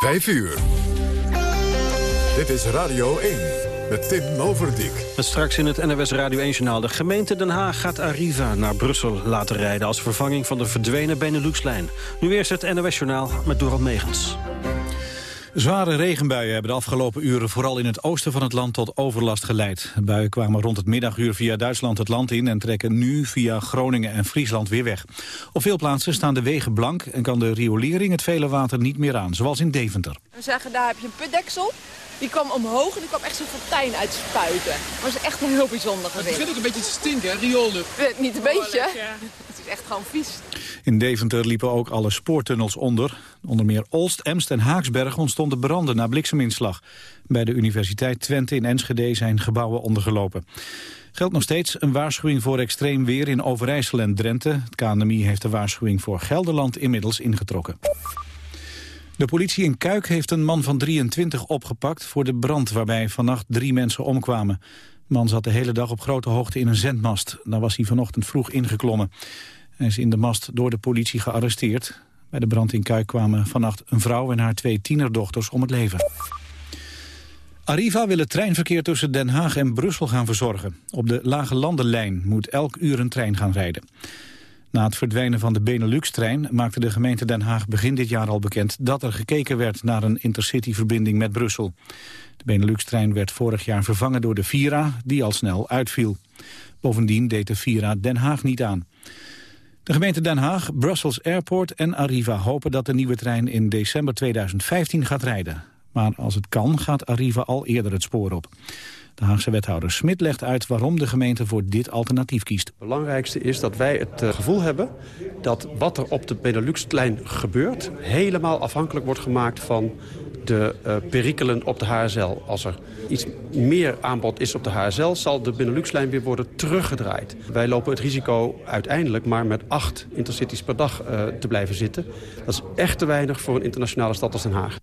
5 uur. Dit is Radio 1 met Tim Overdijk. Straks in het NWS Radio 1-journaal. De gemeente Den Haag gaat Arriva naar Brussel laten rijden... als vervanging van de verdwenen Benelux-lijn. Nu eerst het NOS-journaal met Dorald Megens. Zware regenbuien hebben de afgelopen uren vooral in het oosten van het land tot overlast geleid. De buien kwamen rond het middaguur via Duitsland het land in en trekken nu via Groningen en Friesland weer weg. Op veel plaatsen staan de wegen blank en kan de riolering het vele water niet meer aan, zoals in Deventer. We zeggen, daar heb je een putdeksel. Die kwam omhoog en die kwam echt zo'n fontein uitspuiten. Dat was echt een heel bijzonder gezicht. Het begint ook een beetje te stinken, hè? rioollucht. Niet een beetje, het is echt gewoon vies. In Deventer liepen ook alle spoortunnels onder. Onder meer Olst, Emst en Haaksberg ontstonden branden na blikseminslag. Bij de Universiteit Twente in Enschede zijn gebouwen ondergelopen. Geldt nog steeds een waarschuwing voor extreem weer in Overijssel en Drenthe. Het KNMI heeft de waarschuwing voor Gelderland inmiddels ingetrokken. De politie in Kuik heeft een man van 23 opgepakt voor de brand waarbij vannacht drie mensen omkwamen. De man zat de hele dag op grote hoogte in een zendmast. Daar was hij vanochtend vroeg ingeklommen. Hij is in de mast door de politie gearresteerd. Bij de brand in Kuik kwamen vannacht een vrouw en haar twee tienerdochters om het leven. Arriva wil het treinverkeer tussen Den Haag en Brussel gaan verzorgen. Op de Lage Landenlijn moet elk uur een trein gaan rijden. Na het verdwijnen van de Benelux-trein maakte de gemeente Den Haag begin dit jaar al bekend dat er gekeken werd naar een intercity-verbinding met Brussel. De Benelux-trein werd vorig jaar vervangen door de Vira, die al snel uitviel. Bovendien deed de Vira Den Haag niet aan. De gemeente Den Haag, Brussels Airport en Arriva hopen dat de nieuwe trein in december 2015 gaat rijden. Maar als het kan gaat Arriva al eerder het spoor op. De Haagse wethouder Smit legt uit waarom de gemeente voor dit alternatief kiest. Het belangrijkste is dat wij het eh, gevoel hebben dat wat er op de Benelux-lijn gebeurt... helemaal afhankelijk wordt gemaakt van de uh, perikelen op de HSL. Als er iets meer aanbod is op de HSL... zal de Benelux-lijn weer worden teruggedraaid. Wij lopen het risico uiteindelijk maar met acht intercities per dag uh, te blijven zitten. Dat is echt te weinig voor een internationale stad als Den Haag.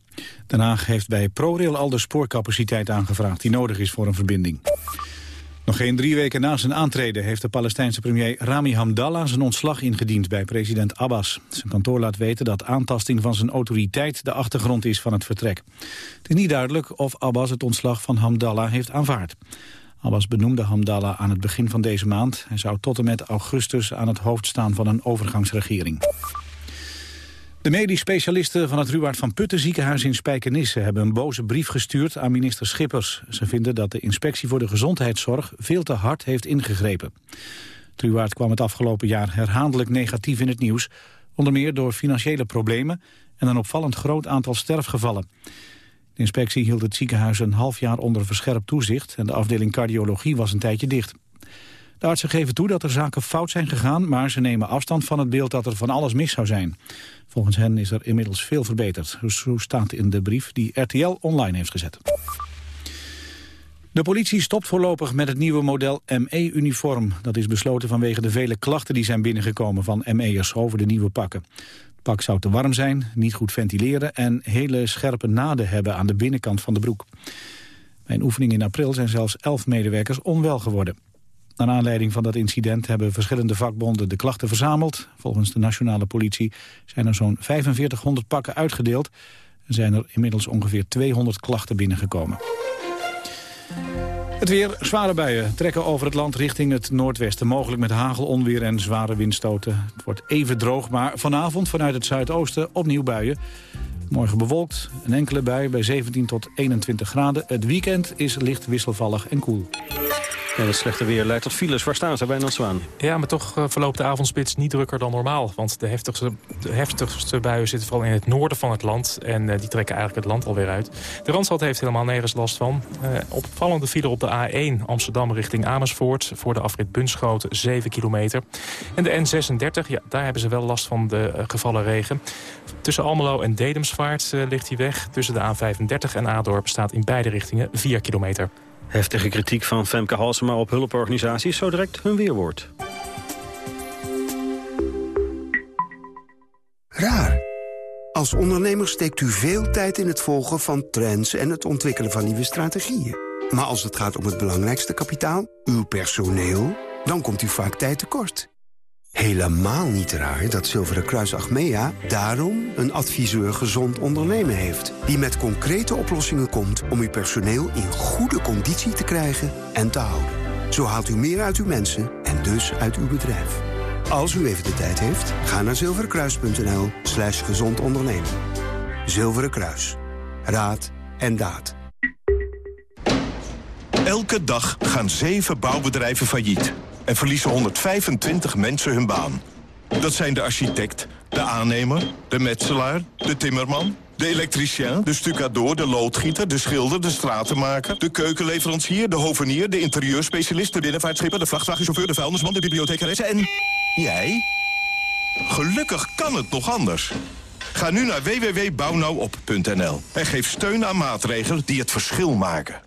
Den Haag heeft bij ProRail al de spoorcapaciteit aangevraagd... die nodig is voor een verbinding. Nog geen drie weken na zijn aantreden heeft de Palestijnse premier Rami Hamdallah zijn ontslag ingediend bij president Abbas. Zijn kantoor laat weten dat aantasting van zijn autoriteit de achtergrond is van het vertrek. Het is niet duidelijk of Abbas het ontslag van Hamdallah heeft aanvaard. Abbas benoemde Hamdallah aan het begin van deze maand. Hij zou tot en met augustus aan het hoofd staan van een overgangsregering. De medisch specialisten van het Ruwaard van Putten ziekenhuis in Spijkenisse hebben een boze brief gestuurd aan minister Schippers. Ze vinden dat de inspectie voor de gezondheidszorg veel te hard heeft ingegrepen. Het Ruwaard kwam het afgelopen jaar herhaaldelijk negatief in het nieuws, onder meer door financiële problemen en een opvallend groot aantal sterfgevallen. De inspectie hield het ziekenhuis een half jaar onder verscherpt toezicht en de afdeling cardiologie was een tijdje dicht. De artsen geven toe dat er zaken fout zijn gegaan... maar ze nemen afstand van het beeld dat er van alles mis zou zijn. Volgens hen is er inmiddels veel verbeterd. Zo staat in de brief die RTL online heeft gezet. De politie stopt voorlopig met het nieuwe model ME-uniform. Dat is besloten vanwege de vele klachten die zijn binnengekomen van ME'ers over de nieuwe pakken. Het pak zou te warm zijn, niet goed ventileren en hele scherpe naden hebben aan de binnenkant van de broek. Bij een oefening in april zijn zelfs elf medewerkers onwel geworden. Naar aanleiding van dat incident hebben verschillende vakbonden de klachten verzameld. Volgens de nationale politie zijn er zo'n 4500 pakken uitgedeeld. en zijn er inmiddels ongeveer 200 klachten binnengekomen. Het weer, zware buien trekken over het land richting het noordwesten. Mogelijk met hagel, onweer en zware windstoten. Het wordt even droog, maar vanavond vanuit het zuidoosten opnieuw buien. Morgen bewolkt, een enkele bui bij 17 tot 21 graden. Het weekend is licht wisselvallig en koel. Ja, het slechte weer leidt tot files. Waar staan ze bij Zwaan? Ja, maar toch uh, verloopt de avondspits niet drukker dan normaal. Want de heftigste, heftigste buien zitten vooral in het noorden van het land. En uh, die trekken eigenlijk het land alweer uit. De Randstad heeft helemaal nergens last van. Uh, opvallende file op de A1 Amsterdam richting Amersfoort. Voor de afrit Bunschoten 7 kilometer. En de N36, ja, daar hebben ze wel last van de gevallen regen. Tussen Almelo en Dedemsvaart ligt die weg. Tussen de A35 en Adorp staat in beide richtingen 4 kilometer. Heftige kritiek van Femke Halsema op hulporganisaties, zo direct hun weerwoord. Raar. Als ondernemer steekt u veel tijd in het volgen van trends en het ontwikkelen van nieuwe strategieën. Maar als het gaat om het belangrijkste kapitaal, uw personeel, dan komt u vaak tijd tekort. Helemaal niet raar dat Zilveren Kruis Achmea daarom een adviseur gezond ondernemen heeft. Die met concrete oplossingen komt om uw personeel in goede conditie te krijgen en te houden. Zo haalt u meer uit uw mensen en dus uit uw bedrijf. Als u even de tijd heeft, ga naar zilverenkruis.nl slash gezond ondernemen. Zilveren Kruis. Raad en daad. Elke dag gaan zeven bouwbedrijven failliet en verliezen 125 mensen hun baan. Dat zijn de architect, de aannemer, de metselaar, de timmerman... de elektricien, de stucador, de loodgieter, de schilder, de stratenmaker... de keukenleverancier, de hovenier, de interieurspecialist... de binnenvaartschipper, de vrachtwagenchauffeur, de vuilnisman, de bibliothecaresse en... jij? Gelukkig kan het nog anders. Ga nu naar www.bouwnauwop.nl en geef steun aan maatregelen die het verschil maken.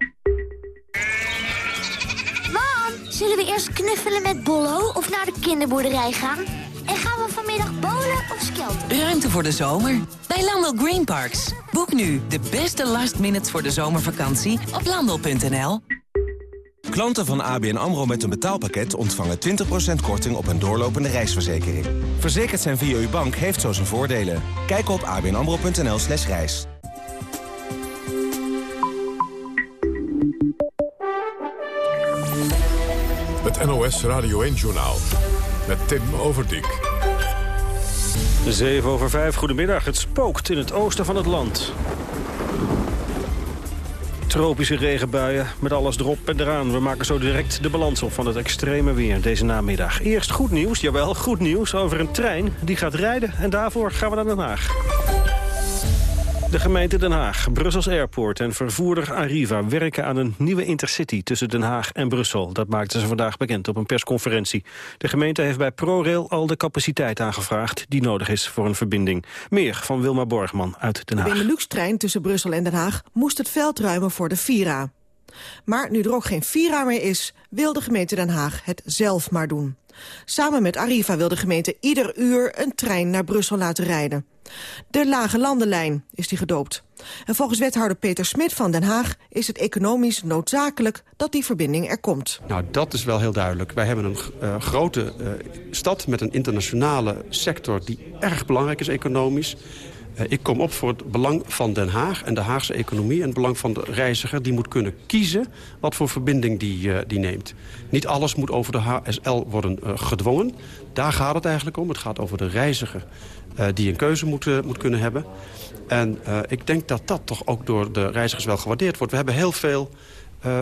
Zullen we eerst knuffelen met Bollo of naar de kinderboerderij gaan? En gaan we vanmiddag bowlen of skelten? Ruimte voor de zomer bij Landel Green Parks. Boek nu de beste last minutes voor de zomervakantie op landel.nl. Klanten van ABN AMRO met een betaalpakket ontvangen 20% korting op een doorlopende reisverzekering. Verzekerd zijn via uw bank heeft zo zijn voordelen. Kijk op abnamro.nl slash reis. NOS Radio 1-journaal met Tim Overdijk. 7 over 5, goedemiddag. Het spookt in het oosten van het land. Tropische regenbuien met alles erop en eraan. We maken zo direct de balans op van het extreme weer deze namiddag. Eerst goed nieuws, jawel, goed nieuws over een trein die gaat rijden. En daarvoor gaan we naar Den Haag. De gemeente Den Haag, Brussels Airport en vervoerder Arriva... werken aan een nieuwe intercity tussen Den Haag en Brussel. Dat maakten ze vandaag bekend op een persconferentie. De gemeente heeft bij ProRail al de capaciteit aangevraagd... die nodig is voor een verbinding. Meer van Wilma Borgman uit Den Haag. De Benelux-trein tussen Brussel en Den Haag moest het veld ruimen voor de Vira. Maar nu er ook geen Vira meer is, wil de gemeente Den Haag het zelf maar doen. Samen met Arriva wil de gemeente ieder uur een trein naar Brussel laten rijden. De Lage Landenlijn is die gedoopt. En volgens wethouder Peter Smit van Den Haag is het economisch noodzakelijk dat die verbinding er komt. Nou, dat is wel heel duidelijk. Wij hebben een uh, grote uh, stad met een internationale sector die erg belangrijk is economisch. Uh, ik kom op voor het belang van Den Haag en de Haagse economie... en het belang van de reiziger. Die moet kunnen kiezen wat voor verbinding die, die neemt. Niet alles moet over de HSL worden gedwongen. Daar gaat het eigenlijk om. Het gaat over de reiziger die een keuze moet, moet kunnen hebben. En ik denk dat dat toch ook door de reizigers wel gewaardeerd wordt. We hebben heel veel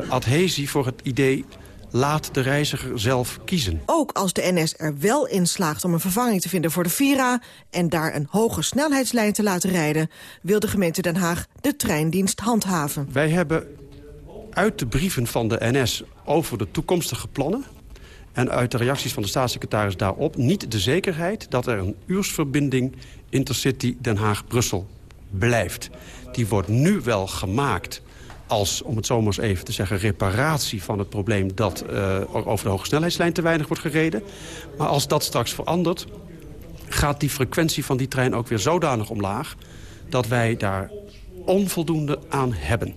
adhesie voor het idee... Laat de reiziger zelf kiezen. Ook als de NS er wel in slaagt om een vervanging te vinden voor de Vira... en daar een hoge snelheidslijn te laten rijden... wil de gemeente Den Haag de treindienst handhaven. Wij hebben uit de brieven van de NS over de toekomstige plannen en uit de reacties van de staatssecretaris daarop... niet de zekerheid dat er een uursverbinding Intercity Den Haag-Brussel blijft. Die wordt nu wel gemaakt als, om het zo maar eens even te zeggen... reparatie van het probleem dat uh, over de hogesnelheidslijn te weinig wordt gereden. Maar als dat straks verandert, gaat die frequentie van die trein ook weer zodanig omlaag... dat wij daar onvoldoende aan hebben.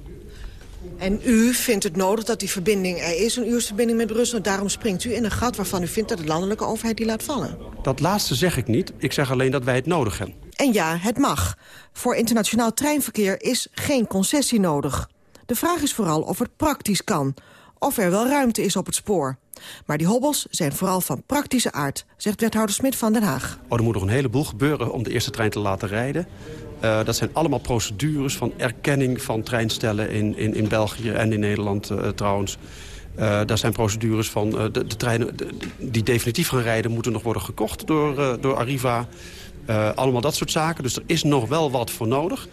En u vindt het nodig dat die verbinding er is, een uursverbinding met Brussel. Daarom springt u in een gat waarvan u vindt dat de landelijke overheid die laat vallen. Dat laatste zeg ik niet. Ik zeg alleen dat wij het nodig hebben. En ja, het mag. Voor internationaal treinverkeer is geen concessie nodig. De vraag is vooral of het praktisch kan. Of er wel ruimte is op het spoor. Maar die hobbels zijn vooral van praktische aard, zegt wethouder Smit van Den Haag. Oh, er moet nog een heleboel gebeuren om de eerste trein te laten rijden. Uh, dat zijn allemaal procedures van erkenning van treinstellen in, in, in België en in Nederland uh, trouwens. Uh, daar zijn procedures van de, de, treinen die definitief gaan rijden... moeten nog worden gekocht door, door Arriva. allemaal dat soort zaken. Dus er is nog wel wat voor nodig.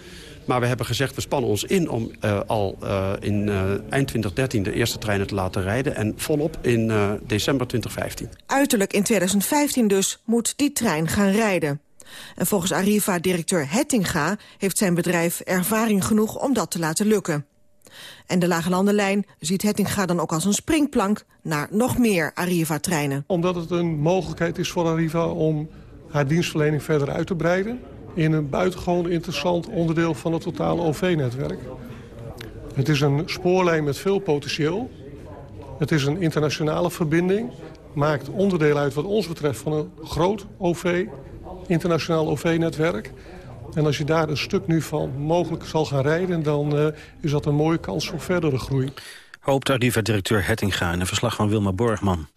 Maar we hebben gezegd, we spannen ons in om uh, al uh, in uh, eind 2013 de eerste treinen te laten rijden. En volop in december 2015. Uiterlijk in 2015 dus moet die trein gaan rijden. En volgens Arriva-directeur Hettinga heeft zijn bedrijf ervaring genoeg om dat te laten lukken. En de Lage Landenlijn ziet Hettinga dan ook als een springplank naar nog meer Arriva-treinen. Omdat het een mogelijkheid is voor Arriva om haar dienstverlening verder uit te breiden... in een buitengewoon interessant onderdeel van het totale OV-netwerk. Het is een spoorlijn met veel potentieel. Het is een internationale verbinding. Maakt onderdeel uit wat ons betreft van een groot OV, internationaal OV-netwerk. En als je daar een stuk nu van mogelijk zal gaan rijden... dan uh, is dat een mooie kans voor verdere groei. Hoopt Arriva-directeur Hettinga in een verslag van Wilma Borgman.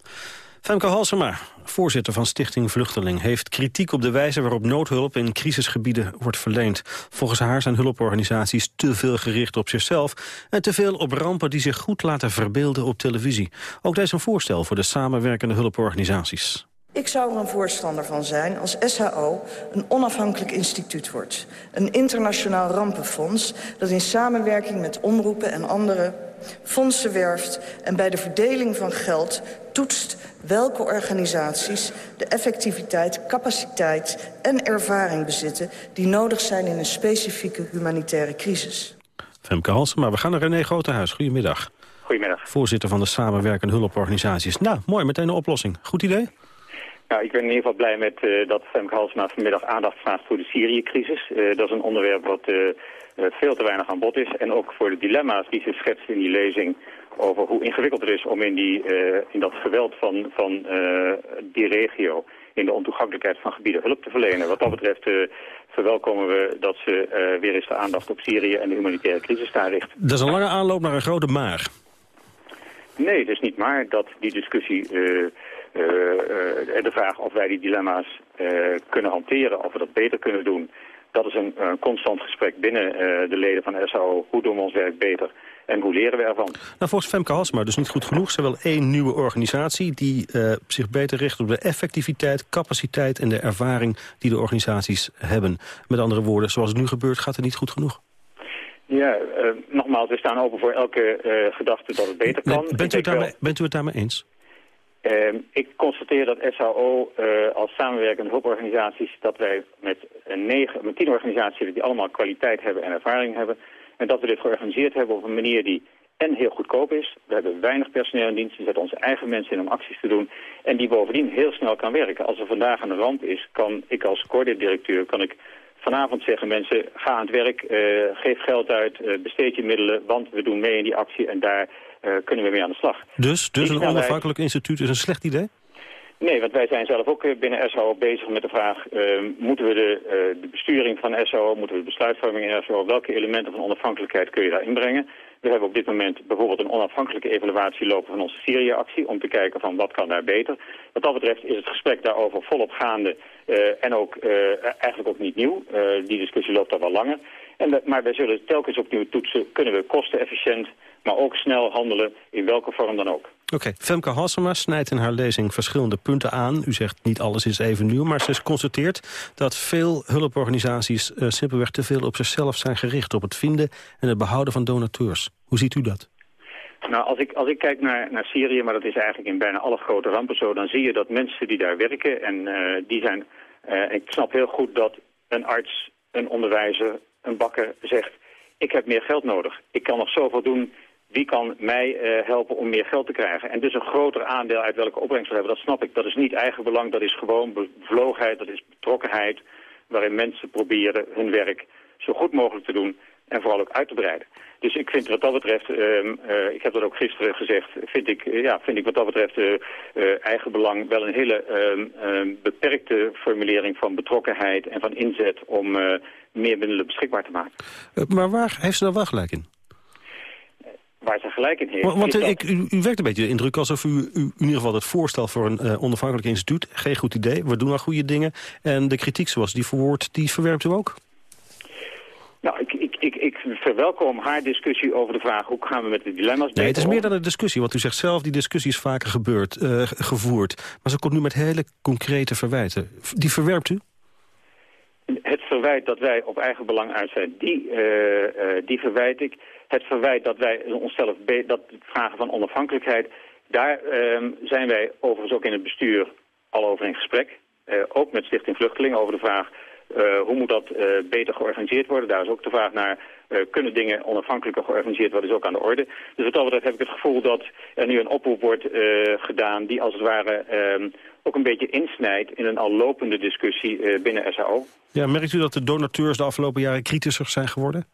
Femke Halsema, voorzitter van Stichting Vluchteling... heeft kritiek op de wijze waarop noodhulp in crisisgebieden wordt verleend. Volgens haar zijn hulporganisaties te veel gericht op zichzelf... en te veel op rampen die zich goed laten verbeelden op televisie. Ook deze een voorstel voor de samenwerkende hulporganisaties. Ik zou er een voorstander van zijn als SHO een onafhankelijk instituut wordt. Een internationaal rampenfonds dat in samenwerking met omroepen en andere fondsen werft... en bij de verdeling van geld toetst welke organisaties de effectiviteit, capaciteit en ervaring bezitten... die nodig zijn in een specifieke humanitaire crisis. Femke Hansen, maar we gaan naar René Grotehuis. Goedemiddag. Goedemiddag. Voorzitter van de samenwerkende hulporganisaties. Nou, mooi, meteen een oplossing. Goed idee? Nou, ik ben in ieder geval blij met uh, dat Femke Halsema vanmiddag aandacht vraagt voor de Syrië-crisis. Uh, dat is een onderwerp wat uh, veel te weinig aan bod is. En ook voor de dilemma's die ze schetst in die lezing over hoe ingewikkeld het is om in, die, in dat geweld van, van die regio, in de ontoegankelijkheid van gebieden hulp te verlenen. Wat dat betreft verwelkomen we dat ze weer eens de aandacht op Syrië en de humanitaire crisis daar richt. Dat is een lange aanloop naar een grote maar. Nee, het is niet maar dat die discussie de vraag of wij die dilemma's kunnen hanteren, of we dat beter kunnen doen. Dat is een, een constant gesprek binnen de leden van SAO. Hoe doen we ons werk beter? En hoe leren we ervan? Nou, volgens Femke Hasma dus niet goed genoeg. Ze wil één nieuwe organisatie die uh, zich beter richt op de effectiviteit, capaciteit en de ervaring die de organisaties hebben. Met andere woorden, zoals het nu gebeurt, gaat het niet goed genoeg. Ja, uh, nogmaals, we staan open voor elke uh, gedachte dat het beter kan. bent, u het daarmee, bent u het daarmee eens? Uh, ik constateer dat SAO uh, als samenwerkende hulporganisaties... dat wij met, een negen, met tien organisaties hebben die allemaal kwaliteit hebben en ervaring hebben... en dat we dit georganiseerd hebben op een manier die en heel goedkoop is. We hebben weinig personeel in dienst, we zetten onze eigen mensen in om acties te doen... en die bovendien heel snel kan werken. Als er vandaag een ramp is, kan ik als coördinator kan ik vanavond zeggen mensen, ga aan het werk, uh, geef geld uit, uh, besteed je middelen, want we doen mee in die actie en daar uh, kunnen we mee aan de slag. Dus, dus een onafhankelijk instituut is een slecht idee? Nee, want wij zijn zelf ook binnen SO bezig met de vraag... moeten we de, de besturing van SO, moeten we de besluitvorming in SO... welke elementen van onafhankelijkheid kun je daar inbrengen? We hebben op dit moment bijvoorbeeld een onafhankelijke evaluatie lopen van onze Syrië-actie... om te kijken van wat kan daar beter. Wat dat betreft is het gesprek daarover volop gaande uh, en ook eigenlijk ook niet nieuw. Die discussie loopt al wel langer. En, maar wij zullen telkens opnieuw toetsen, kunnen we kostenefficiënt, maar ook snel handelen in welke vorm dan ook. Oké, okay. Femke Hassema snijdt in haar lezing verschillende punten aan. U zegt niet alles is even nieuw, maar ze constateert dat veel hulporganisaties uh, simpelweg te veel op zichzelf zijn gericht. Op het vinden en het behouden van donateurs. Hoe ziet u dat? Nou, als ik, als ik kijk naar, naar Syrië, maar dat is eigenlijk in bijna alle grote rampen zo... dan zie je dat mensen die daar werken, en uh, die zijn... Uh, ik snap heel goed dat een arts, een onderwijzer, een bakker zegt... ik heb meer geld nodig. Ik kan nog zoveel doen. Wie kan mij uh, helpen om meer geld te krijgen? En dus een groter aandeel uit welke opbrengst we hebben, dat snap ik. Dat is niet eigen belang, dat is gewoon bevlogenheid, dat is betrokkenheid... waarin mensen proberen hun werk zo goed mogelijk te doen en vooral ook uit te breiden. Dus ik vind wat dat betreft, uh, uh, ik heb dat ook gisteren gezegd, vind ik, uh, ja, vind ik wat dat betreft eigen belang wel een hele ehm, beperkte formulering van betrokkenheid en van inzet om meer middelen beschikbaar te maken. maar waar heeft ze daar wel gelijk in? Waar ze gelijk in heeft. Want, want ik, u, u wekt een beetje de indruk alsof u, u in ieder geval het voorstel voor een onafhankelijk instituut, geen goed idee, we doen wel goede dingen. En de kritiek zoals die verwoord, die verwerpt u ook? Nou, ik, ik, ik, ik verwelkom haar discussie over de vraag hoe gaan we met de dilemma's Nee, het is meer dan een discussie, want u zegt zelf die discussie is vaker gebeurd, uh, gevoerd. Maar ze komt nu met hele concrete verwijten. Die verwerpt u? Het verwijt dat wij op eigen belang uit zijn, die, uh, uh, die verwijt ik. Het verwijt dat wij onszelf, dat vragen van onafhankelijkheid, daar zijn wij overigens ook in het bestuur al over in gesprek. ook met Stichting Vluchtelingen over de vraag... hoe moet dat beter georganiseerd worden? Daar is ook de vraag naar kunnen dingen onafhankelijker georganiseerd worden, is ook aan de orde. Dus wat dat betreft heb ik het gevoel dat er nu een oproep wordt gedaan die als het ware ehm, ook een beetje insnijdt in een al lopende discussie binnen SAO. Ja, merkt u dat de donateurs de afgelopen jaren kritischer zijn geworden?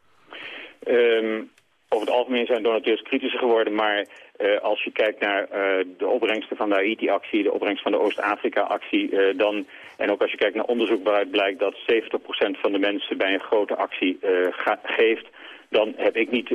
Um, over het algemeen zijn donateurs kritischer geworden, maar uh, als je kijkt naar uh, de opbrengsten van de Haiti-actie, de opbrengst van de Oost-Afrika-actie, uh, dan en ook als je kijkt naar onderzoek waaruit blijkt dat 70% van de mensen bij een grote actie geeft, dan, heb ik niet,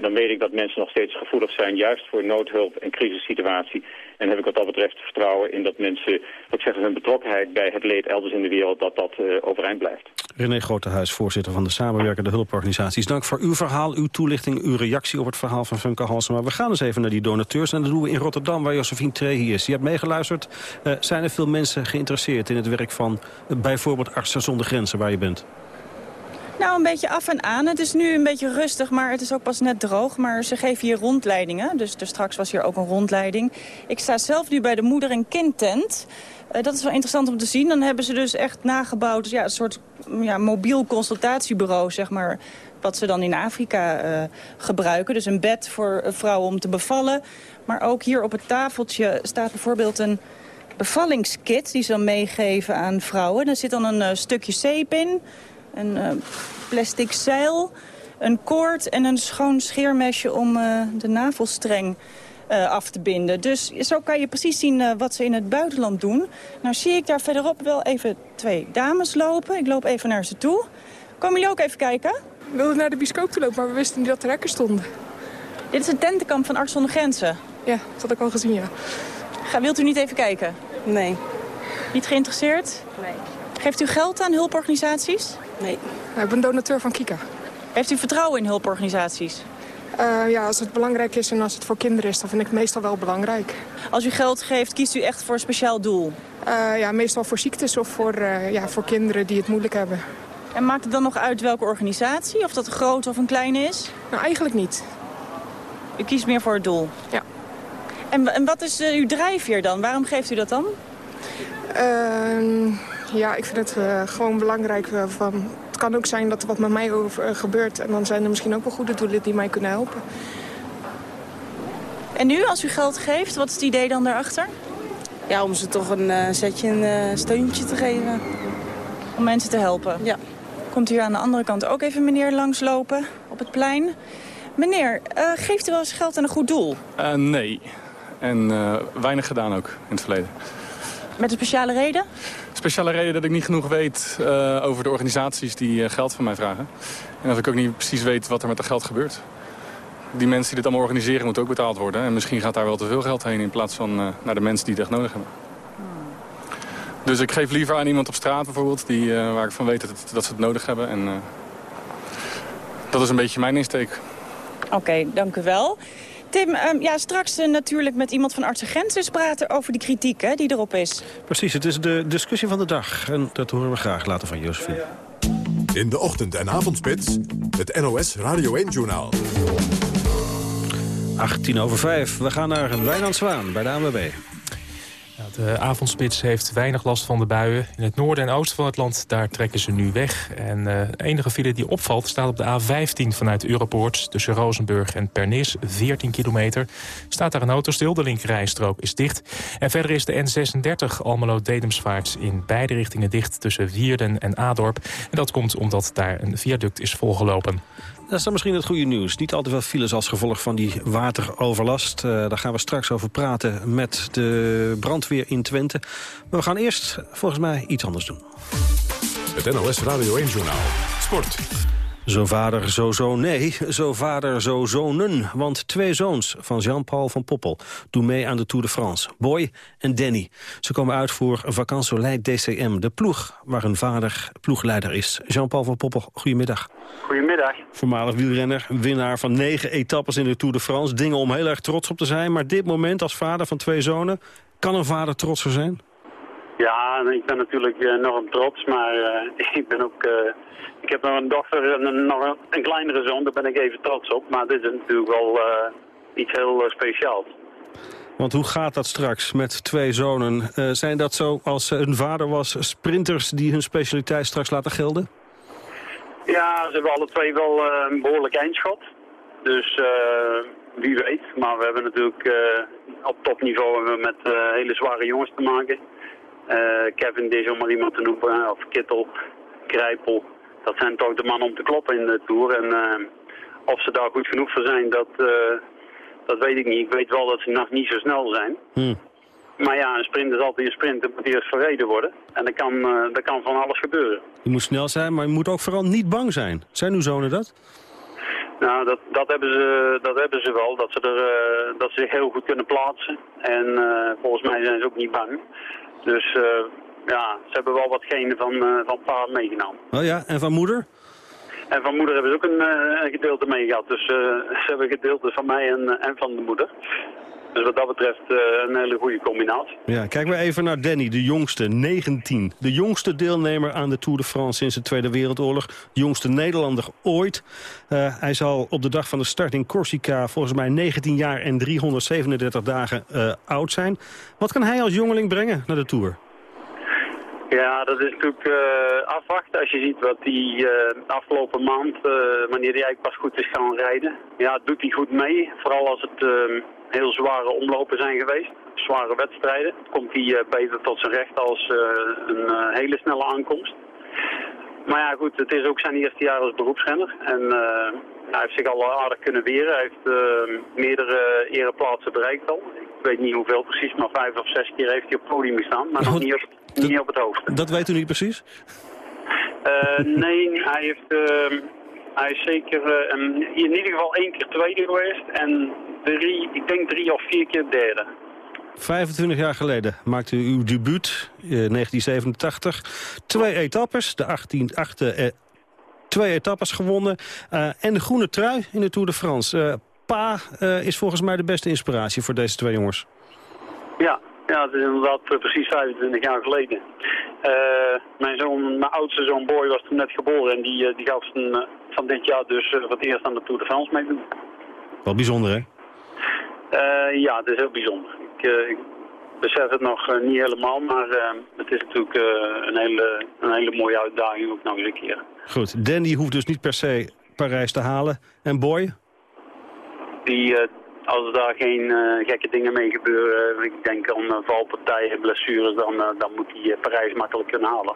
dan weet ik dat mensen nog steeds gevoelig zijn, juist voor noodhulp en crisissituatie. En heb ik wat dat betreft vertrouwen in dat mensen, wat zeggen, hun betrokkenheid bij het leed elders in de wereld, dat dat overeind blijft. René Grotehuis, voorzitter van de samenwerkende hulporganisaties. Dank voor uw verhaal, uw toelichting, uw reactie op het verhaal van Funke Halsema. We gaan eens even naar die donateurs en dat doen we in Rotterdam, waar Josephine Trehi is. Je hebt meegeluisterd. Uh, zijn er veel mensen geïnteresseerd in het werk van bijvoorbeeld Artsen zonder Grenzen, waar je bent? Nou, een beetje af en aan. Het is nu een beetje rustig, maar het is ook pas net droog. Maar ze geven hier rondleidingen. Dus er straks was hier ook een rondleiding. Ik sta zelf nu bij de moeder- en kindtent. Uh, dat is wel interessant om te zien. Dan hebben ze dus echt nagebouwd dus ja, een soort ja, mobiel consultatiebureau, zeg maar. Wat ze dan in Afrika uh, gebruiken. Dus een bed voor vrouwen om te bevallen. Maar ook hier op het tafeltje staat bijvoorbeeld een bevallingskit... die ze dan meegeven aan vrouwen. Daar zit dan een stukje zeep in een plastic zeil, een koord en een schoon scheermesje om de navelstreng af te binden. Dus zo kan je precies zien wat ze in het buitenland doen. Nou zie ik daar verderop wel even twee dames lopen. Ik loop even naar ze toe. Komen jullie ook even kijken? We wilden naar de bioscoop toe lopen, maar we wisten niet dat er rekken stonden. Dit is een tentenkamp van Arts zonder Grenzen? Ja, dat had ik al gezien, ja. Ga, wilt u niet even kijken? Nee. Niet geïnteresseerd? Nee. Geeft u geld aan hulporganisaties? Nee. Nou, ik ben donateur van Kika. Heeft u vertrouwen in hulporganisaties? Uh, ja, als het belangrijk is en als het voor kinderen is, dan vind ik het meestal wel belangrijk. Als u geld geeft, kiest u echt voor een speciaal doel? Uh, ja, meestal voor ziektes of voor, uh, ja, voor kinderen die het moeilijk hebben. En maakt het dan nog uit welke organisatie? Of dat een grote of een kleine is? Nou, eigenlijk niet. U kiest meer voor het doel? Ja. En, en wat is uw drijfveer dan? Waarom geeft u dat dan? Ehm, ja, ik vind het gewoon belangrijk. Van, kan ook zijn dat er wat met mij over, uh, gebeurt. En dan zijn er misschien ook wel goede doelen die mij kunnen helpen. En nu, als u geld geeft, wat is het idee dan daarachter? Ja, om ze toch een zetje, een steuntje te geven. Om mensen te helpen? Ja. Komt hier aan de andere kant ook even meneer langslopen op het plein. Meneer, geeft u wel eens geld aan een goed doel? nee. En weinig gedaan ook in het verleden. Met een speciale reden? Speciale reden dat ik niet genoeg weet uh, over de organisaties die uh, geld van mij vragen. En dat ik ook niet precies weet wat er met dat geld gebeurt. Die mensen die dit allemaal organiseren moeten ook betaald worden. En misschien gaat daar wel te veel geld heen in plaats van uh, naar de mensen die het echt nodig hebben. Hmm. Dus ik geef liever aan iemand op straat bijvoorbeeld, die, waar ik van weet dat, het, dat ze het nodig hebben. En dat is een beetje mijn insteek. Oké, okay, dank u wel. Tim, um, ja, straks uh, natuurlijk met iemand van Artsen Grenzen praten over de kritiek hè, die erop is. Precies, het is de discussie van de dag. En dat horen we graag later van Josephine. In de ochtend- en avondspits, het NOS Radio 1-journaal. 18 over 5. We gaan naar Wijnand Zwaan bij de ANWB. De avondspits heeft weinig last van de buien. In het noorden en oosten van het land, daar trekken ze nu weg. En de enige file die opvalt staat op de A15 vanuit Europoort... tussen Rozenburg en Pernis, 14 kilometer. Staat daar een auto stil, de linkerrijstrook is dicht. En verder is de N36 Almelo-Dedemsvaart in beide richtingen dicht... tussen Wierden en Adorp. En dat komt omdat daar een viaduct is volgelopen. Dat is dan misschien het goede nieuws. Niet al te veel files als gevolg van die wateroverlast. Uh, daar gaan we straks over praten met de brandweer in Twente. Maar we gaan eerst volgens mij iets anders doen. Het NOS Radio 1-journaal. Sport. Zo vader, zo zoon, nee, zo vader, zo zonen. Want twee zoons van Jean-Paul van Poppel doen mee aan de Tour de France. Boy en Danny. Ze komen uit voor Vacansoleil DCM, de ploeg waar hun vader ploegleider is. Jean-Paul van Poppel, goedemiddag. Goedemiddag. Voormalig wielrenner, winnaar van negen etappes in de Tour de France. Dingen om heel erg trots op te zijn. Maar dit moment als vader van twee zonen, kan een vader trotser zijn? Ja, ik ben natuurlijk uh, enorm trots, maar uh, ik ben ook... Uh, ik heb nog een dochter en een, nog een, een, kleinere zoon, daar ben ik even trots op. Maar dit is natuurlijk wel iets heel speciaals. Want hoe gaat dat straks met twee zonen? Zijn dat zo als hun vader was sprinters die hun specialiteit straks laten gelden? Ja, ze hebben alle twee wel een behoorlijk eindschot. Dus wie weet. Maar we hebben natuurlijk op topniveau met hele zware jongens te maken. Kevin is om maar iemand te noemen, of Kittel, Krijpel. Dat zijn toch de mannen om te kloppen in de Tour. En of ze daar goed genoeg voor zijn, dat, dat weet ik niet. Ik weet wel dat ze nog niet zo snel zijn. Hmm. Maar ja, een sprint is altijd een sprint. Het moet eerst verreden worden. En er kan, uh, kan van alles gebeuren. Je moet snel zijn, maar je moet ook vooral niet bang zijn. Zijn uw zonen dat? Nou, dat, dat, hebben, ze, dat hebben ze wel. Dat ze, er, uh, dat ze zich heel goed kunnen plaatsen. En uh, volgens mij zijn ze ook niet bang. Dus ja, ze hebben wel wat genen van, van pa meegenomen. Oh ja, en van moeder? En van moeder hebben ze ook een, een gedeelte mee gehad. Dus ze hebben een gedeelte van mij en, en van de moeder. Dus wat dat betreft uh, een hele goede combinatie. Ja, kijk maar even naar Danny, de jongste, 19. De jongste deelnemer aan de Tour de France sinds de Tweede Wereldoorlog. De jongste Nederlander ooit. Uh, hij zal op de dag van de start in Corsica volgens mij 19 jaar en 337 dagen uh, oud zijn. Wat kan hij als jongeling brengen naar de Tour? Ja, dat is natuurlijk uh, afwachten als je ziet wat hij uh, afgelopen maand, uh, wanneer hij eigenlijk pas goed is gaan rijden. Ja, doet hij goed mee. Vooral als het heel zware omlopen zijn geweest, zware wedstrijden. Komt hij beter tot zijn recht als een hele snelle aankomst. Maar ja, goed, het is ook zijn eerste jaar als beroepsrenner. En hij heeft zich al aardig kunnen weren. Hij heeft meerdere ereplaatsen bereikt al. Ik weet niet hoeveel precies, maar vijf of zes keer heeft hij op het podium gestaan. Maar nog niet op, niet op het hoogste. Dat weet u niet precies? Uh, nee, hij, heeft, uh, hij is zeker uh, in ieder geval één keer tweede geweest. En drie, ik denk drie of vier keer derde. 25 jaar geleden maakte u uw debuut, 1987. Twee etappes, de 18, 8, twee etappes gewonnen. en de groene trui in de Tour de France. pa is volgens mij de beste inspiratie voor deze twee jongens. Ja, ja, het is inderdaad precies 25 jaar geleden. Mijn, zoon, mijn oudste zoon Boy was toen net geboren en die, die gaat van, van dit jaar dus voor het eerst aan de Tour de France meedoen. Wel bijzonder, hè? Uh, ja, het is heel bijzonder. Ik, uh, ik besef het nog niet helemaal, maar het is natuurlijk een, hele, een hele mooie uitdaging ook nog eens een keer. Goed, Danny hoeft dus niet per se Parijs te halen. En Boy? Die, als er daar geen uh, gekke dingen mee gebeuren, ik denk aan uh, valpartijen, blessures, dan, uh, dan moet hij Parijs makkelijk kunnen halen.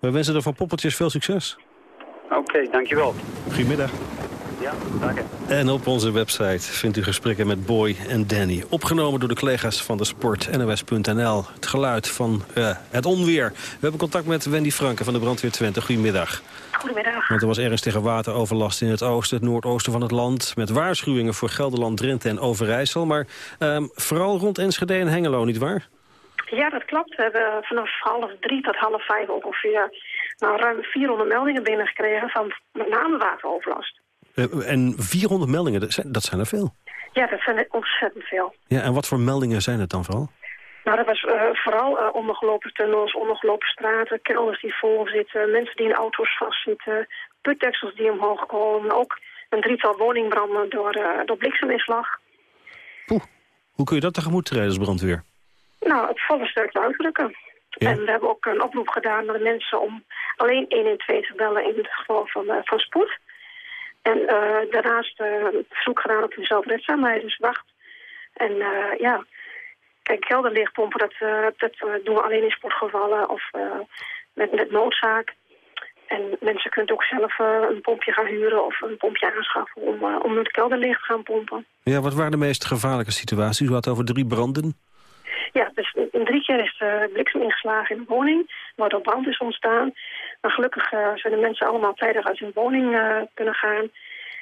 We wensen er van Poppeltjes veel succes. Oké, okay, dankjewel. Goedemiddag. Ja, dank En op onze website vindt u gesprekken met Boy en Danny. Opgenomen door de collega's van de sport, NOS.nl. Het geluid van het onweer. We hebben contact met Wendy Franke van de Brandweer Twente. Goedemiddag. Goedemiddag. Want er was ernstige wateroverlast in het oosten, het noordoosten van het land... met waarschuwingen voor Gelderland, Drenthe en Overijssel. Maar um, vooral rond Enschede en Hengelo, nietwaar? Ja, dat klopt. We hebben vanaf half drie tot half vijf ongeveer nou, ruim 400 meldingen binnengekregen van met name wateroverlast. Uh, en 400 meldingen, dat zijn, dat zijn er veel? Ja, dat zijn er ontzettend veel. Ja, en wat voor meldingen zijn het dan vooral? Nou, dat was uh, vooral uh, ondergelopen tunnels, ondergelopen straten, kelders die vol zitten, mensen die in auto's vastzitten, putdeksels die omhoog komen, ook een drietal woningbranden door, uh, door blikseminslag. Poeh, hoe kun je dat tegemoet treden als brandweer? Nou, het volle sterk uitdrukken. Ja. En we hebben ook een oproep gedaan naar de mensen om alleen 112 te bellen in het geval van, van spoed. En daarnaast verzoek gedaan op hun zelfredzaamheid, dus wacht. En ja, Kijk, kelderlichtpompen, dat, uh, dat uh, doen we alleen in sportgevallen of uh, met, met noodzaak. En mensen kunnen ook zelf een pompje gaan huren of een pompje aanschaffen om, om het kelderlicht te gaan pompen. Ja, wat waren de meest gevaarlijke situaties? U had over drie branden. Ja, dus in drie keer is de bliksem ingeslagen in de woning, waardoor brand is ontstaan. Maar gelukkig zijn de mensen allemaal tijdig uit hun woning kunnen gaan.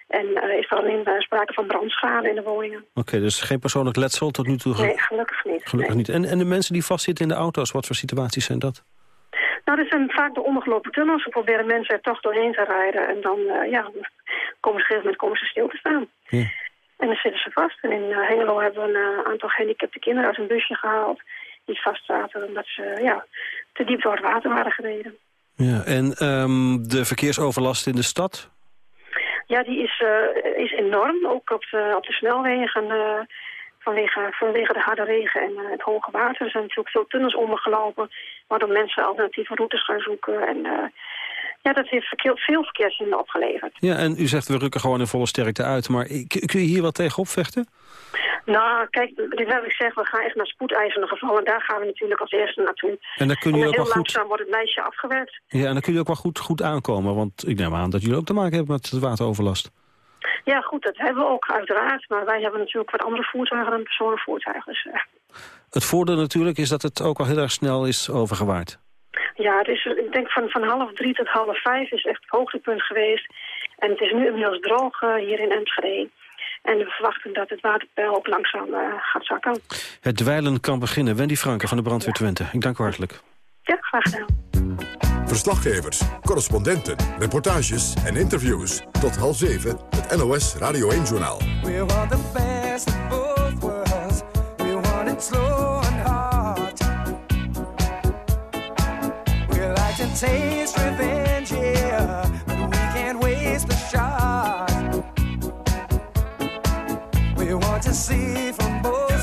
En uh, is er alleen sprake van brandschade in de woningen. Oké, okay, dus geen persoonlijk letsel tot nu toe? Nee, gelukkig niet. Gelukkig nee. niet. En, en de mensen die vastzitten in de auto's, wat voor situaties zijn dat? Nou, dat zijn vaak de ondergelopen tunnels. We proberen mensen er toch doorheen te rijden. En dan, ja, komen ze op een gegeven moment komen ze stil te staan. Ja. En dan zitten ze vast. En in Hengelo hebben we een aantal gehandicapte kinderen uit een busje gehaald. Die vast zaten omdat ze ja, te diep door het water waren gereden. Ja, en um, de verkeersoverlast in de stad? Ja, die is, uh, is enorm. Ook op de, op de snelwegen uh, vanwege, vanwege de harde regen en het hoge water. Er zijn natuurlijk veel tunnels ondergelopen, waardoor mensen alternatieve routes gaan zoeken. En ja, dat heeft veel verkeershinder opgeleverd. Ja, en u zegt we rukken gewoon in volle sterkte uit, maar kun je hier wat tegen opvechten? Nou, kijk, dit wil ik zeggen, we gaan echt naar spoedeisende gevallen. Daar gaan we natuurlijk als eerste naartoe. En dan kun je en ook wel goed... langzaam wordt het lijstje afgewerkt. Ja, en dan kun je ook wel goed, goed aankomen, want ik neem aan dat jullie ook te maken hebben met het wateroverlast. Ja, goed, dat hebben we ook uiteraard. Maar wij hebben natuurlijk wat andere voertuigen dan personenvoertuigen. Dus, uh... Het voordeel natuurlijk is dat het ook al heel erg snel is overgewaard. Ja, dus ik denk van, van half drie tot half vijf is echt het hoogtepunt geweest. En het is nu inmiddels droog uh, hier in Enschede. En we verwachten dat het waterpeil ook langzaam uh, gaat zakken. Het dweilen kan beginnen. Wendy Franke van de Brandweer Twente. Ik dank u hartelijk. Ja, graag gedaan. Verslaggevers, correspondenten, reportages en interviews. Tot half zeven, het NOS Radio 1-journaal. We want the best of both worlds. We want it slow and hard. We like to taste revenge, yeah. But we can't waste the shot. We want to see from both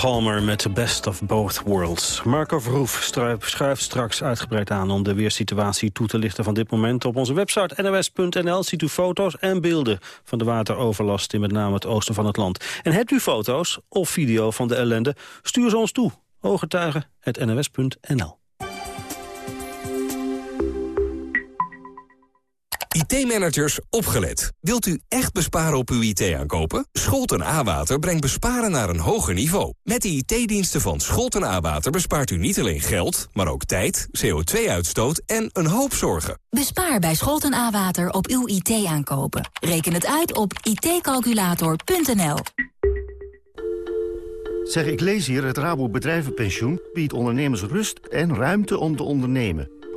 Palmer met The Best of Both Worlds. Marco Verhoef schuift straks uitgebreid aan... om de weersituatie toe te lichten van dit moment. Op onze website nos.nl ziet u foto's en beelden... van de wateroverlast in met name het oosten van het land. En hebt u foto's of video van de ellende? Stuur ze ons toe. ooggetuigen.nws.nl IT-managers, opgelet. Wilt u echt besparen op uw IT-aankopen? Scholten A-Water brengt besparen naar een hoger niveau. Met de IT-diensten van Scholten A-Water bespaart u niet alleen geld... maar ook tijd, CO2-uitstoot en een hoop zorgen. Bespaar bij Scholten A-Water op uw IT-aankopen. Reken het uit op itcalculator.nl. Zeg, ik lees hier het Rabo Bedrijvenpensioen biedt ondernemers rust en ruimte om te ondernemen.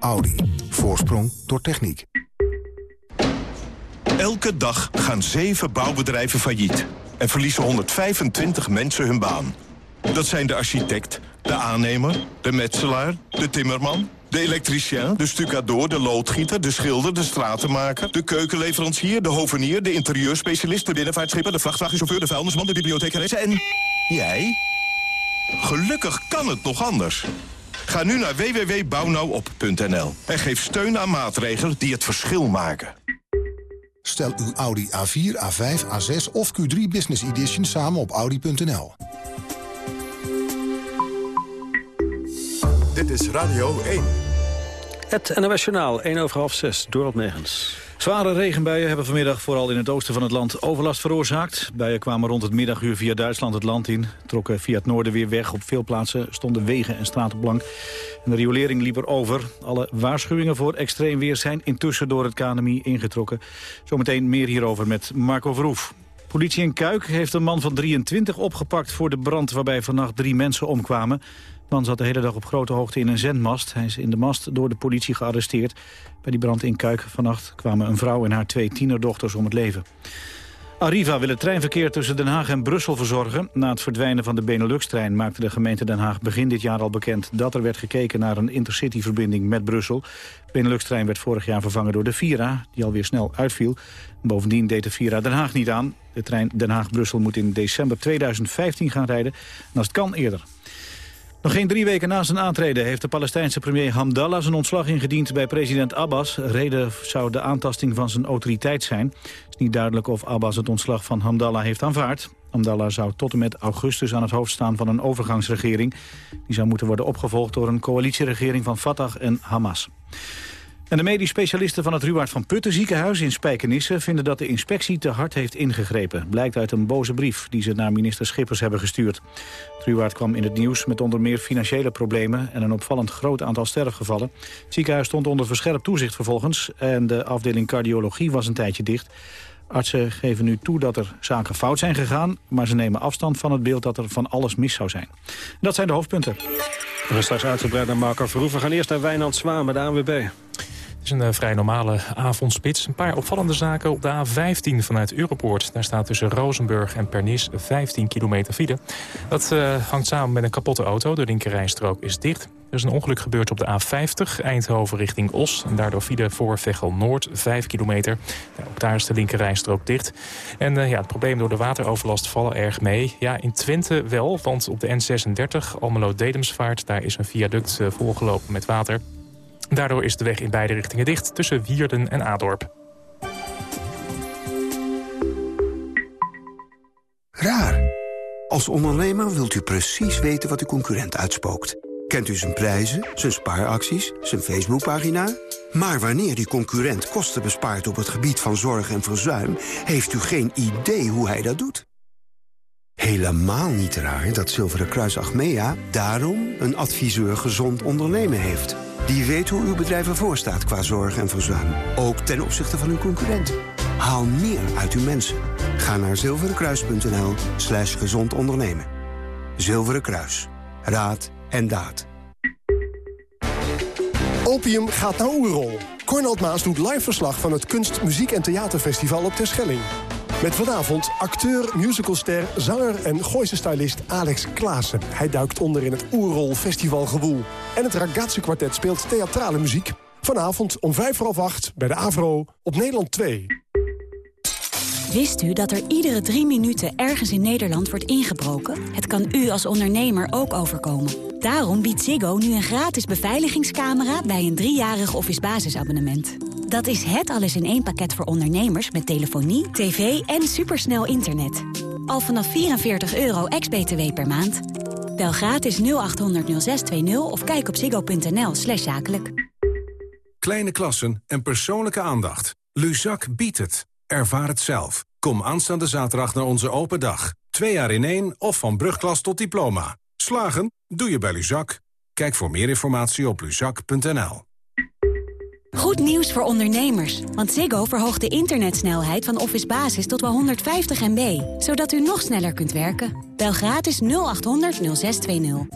Audi. Voorsprong door techniek. Elke dag gaan zeven bouwbedrijven failliet. En verliezen 125 mensen hun baan. Dat zijn de architect, de aannemer, de metselaar, de timmerman... de elektricien, de stucador, de loodgieter, de schilder, de stratenmaker... de keukenleverancier, de hovenier, de interieurspecialist... de binnenvaartschipper, de vrachtwagenchauffeur, de vuilnisman, de bibliothecaresse en... jij? Gelukkig kan het nog anders. Ga nu naar www.bouwnauwop.nl en geef steun aan maatregelen die het verschil maken. Stel uw Audi A4, A5, A6 of Q3 Business Edition samen op Audi.nl. Dit is Radio 1. Het NOS Journaal, 1 over half 6, Dorot Negens. Zware regenbuien hebben vanmiddag vooral in het oosten van het land overlast veroorzaakt. Buien kwamen rond het middaguur via Duitsland het land in. Trokken via het noorden weer weg. Op veel plaatsen stonden wegen en straten blank. En de riolering liep er over. Alle waarschuwingen voor extreem weer zijn intussen door het KNMI ingetrokken. Zometeen meer hierover met Marco Verhoef. Politie in Kuik heeft een man van 23 opgepakt voor de brand... waarbij vannacht drie mensen omkwamen. Man zat de hele dag op grote hoogte in een zendmast. Hij is in de mast door de politie gearresteerd. Bij die brand in Kuik vannacht kwamen een vrouw en haar twee tienerdochters om het leven. Arriva wil het treinverkeer tussen Den Haag en Brussel verzorgen. Na het verdwijnen van de Benelux-trein maakte de gemeente Den Haag begin dit jaar al bekend dat er werd gekeken naar een intercity-verbinding met Brussel. De Benelux-trein werd vorig jaar vervangen door de Vira, die alweer snel uitviel. Bovendien deed de Vira Den Haag niet aan. De trein Den Haag-Brussel moet in december 2015 gaan rijden. En als het kan eerder. Nog geen drie weken na zijn aantreden heeft de Palestijnse premier Hamdallah zijn ontslag ingediend bij president Abbas. Reden zou de aantasting van zijn autoriteit zijn. Het is niet duidelijk of Abbas het ontslag van Hamdallah heeft aanvaard. Hamdallah zou tot en met augustus aan het hoofd staan van een overgangsregering. Die zou moeten worden opgevolgd door een coalitieregering van Fatah en Hamas. En de medisch specialisten van het Ruwaard van Putten ziekenhuis in Spijkenisse vinden dat de inspectie te hard heeft ingegrepen. Blijkt uit een boze brief die ze naar minister Schippers hebben gestuurd. Het Ruwaard kwam in het nieuws met onder meer financiële problemen en een opvallend groot aantal sterfgevallen. Het ziekenhuis stond onder verscherpt toezicht vervolgens en de afdeling cardiologie was een tijdje dicht. Artsen geven nu toe dat er zaken fout zijn gegaan... maar ze nemen afstand van het beeld dat er van alles mis zou zijn. Dat zijn de hoofdpunten. We gaan straks uitgebreid naar Marco Verhoeven. We gaan eerst naar Wijnand Zwaan met de ANWB. Het is een eh, vrij normale avondspits. Een paar opvallende zaken op de A15 vanuit Europoort. Daar staat tussen Rozenburg en Pernis 15 kilometer file. Dat uh, hangt samen met een kapotte auto. De linkerrijstrook is dicht. Er is een ongeluk gebeurd op de A50 Eindhoven richting Os. En daardoor file voor Veghel Noord 5 kilometer. Ook daar is de linkerrijstrook dicht. En uh, ja, het probleem door de wateroverlast vallen erg mee. Ja, in Twente wel, want op de N36 Almelo-Dedemsvaart... daar is een viaduct uh, volgelopen met water... Daardoor is de weg in beide richtingen dicht tussen Wierden en Adorp. Raar. Als ondernemer wilt u precies weten wat uw concurrent uitspookt. Kent u zijn prijzen, zijn spaaracties, zijn Facebookpagina? Maar wanneer die concurrent kosten bespaart op het gebied van zorg en verzuim... heeft u geen idee hoe hij dat doet. Helemaal niet raar dat Zilveren Kruis Achmea daarom een adviseur gezond ondernemen heeft... Die weet hoe uw bedrijf ervoor staat qua zorg en verzuim. Ook ten opzichte van uw concurrenten. Haal meer uit uw mensen. Ga naar zilverenkruis.nl slash gezond ondernemen. Zilveren Kruis. Raad en daad. Opium gaat naar Oerol. Cornald Maas doet live verslag van het Kunst, Muziek en Theaterfestival op Terschelling. Met vanavond acteur, musicalster, zanger en Gooise stylist Alex Klaassen. Hij duikt onder in het Oerol festivalgewoel. En het Ragazzi kwartet speelt theatrale muziek. Vanavond om vijf voor half acht bij de AVRO op Nederland 2. Wist u dat er iedere drie minuten ergens in Nederland wordt ingebroken? Het kan u als ondernemer ook overkomen. Daarom biedt Ziggo nu een gratis beveiligingscamera bij een driejarig office basisabonnement. Dat is het alles in één pakket voor ondernemers met telefonie, tv en supersnel internet. Al vanaf 44 euro ex-BTW per maand. Bel gratis 0800 0620 of kijk op ziggo.nl slash zakelijk. Kleine klassen en persoonlijke aandacht. Luzak biedt het. Ervaar het zelf. Kom aanstaande zaterdag naar onze open dag. Twee jaar in één of van brugklas tot diploma. Slagen? Doe je bij Luzak. Kijk voor meer informatie op luzak.nl. Goed nieuws voor ondernemers, want Ziggo verhoogt de internetsnelheid van Office Basis tot wel 150 MB, zodat u nog sneller kunt werken. Bel gratis 0800 0620.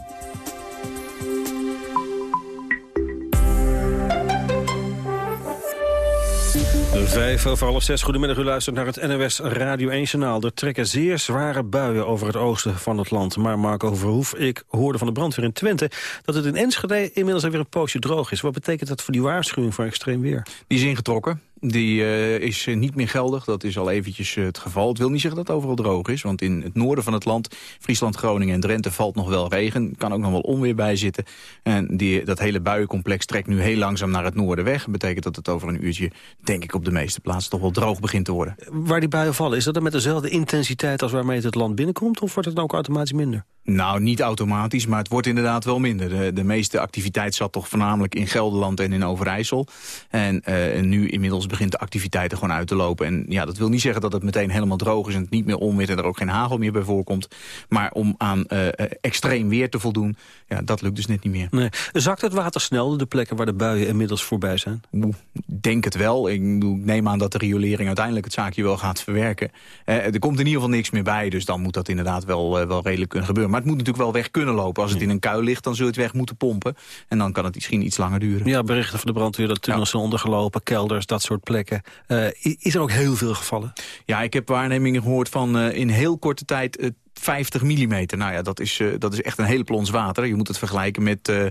Vijf over half zes. Goedemiddag, u luistert naar het NOS Radio 1-journaal. Er trekken zeer zware buien over het oosten van het land. Maar Marco Verhoef, ik hoorde van de brandweer in Twente... dat het in Enschede inmiddels alweer een poosje droog is. Wat betekent dat voor die waarschuwing voor extreem weer? Die is ingetrokken. Die uh, is eh, niet meer geldig. Dat is al eventjes uh, het geval. Het wil niet zeggen dat het overal droog is. Want in het noorden van het land, Friesland, Groningen en Drenthe... valt nog wel regen. kan ook nog wel onweer bij zitten. En die, dat hele buiencomplex trekt nu heel langzaam naar het noorden weg. Dat betekent dat het over een uurtje, denk ik op de meeste plaatsen... toch wel droog begint te worden. Waar die buien vallen, is dat dan met dezelfde intensiteit... als waarmee het het land binnenkomt? Of wordt het dan ook automatisch minder? Nou, niet automatisch, maar het wordt inderdaad wel minder. De, de meeste activiteit zat toch voornamelijk in Gelderland en in Overijssel. En uh, nu inmiddels begint de activiteit er gewoon uit te lopen. En ja, dat wil niet zeggen dat het meteen helemaal droog is... en het niet meer onweer en er ook geen hagel meer bij voorkomt. Maar om aan uh, extreem weer te voldoen, ja, dat lukt dus net niet meer. Nee. Zakt het water snel de plekken waar de buien inmiddels voorbij zijn? Ik denk het wel. Ik neem aan dat de riolering uiteindelijk het zaakje wel gaat verwerken. Uh, er komt in ieder geval niks meer bij, dus dan moet dat inderdaad wel, uh, wel redelijk kunnen gebeuren. Maar het moet natuurlijk wel weg kunnen lopen. Als het in een kuil ligt, dan zul je het weg moeten pompen. En dan kan het misschien iets langer duren. Ja, berichten van de brandweer dat tunnels zijn ondergelopen, kelders, dat soort plekken. Uh, is er ook heel veel gevallen? Ja, ik heb waarnemingen gehoord van uh, in heel korte tijd... Uh, 50 mm. Nou ja, dat is, uh, dat is echt een hele plons water. Je moet het vergelijken met, uh,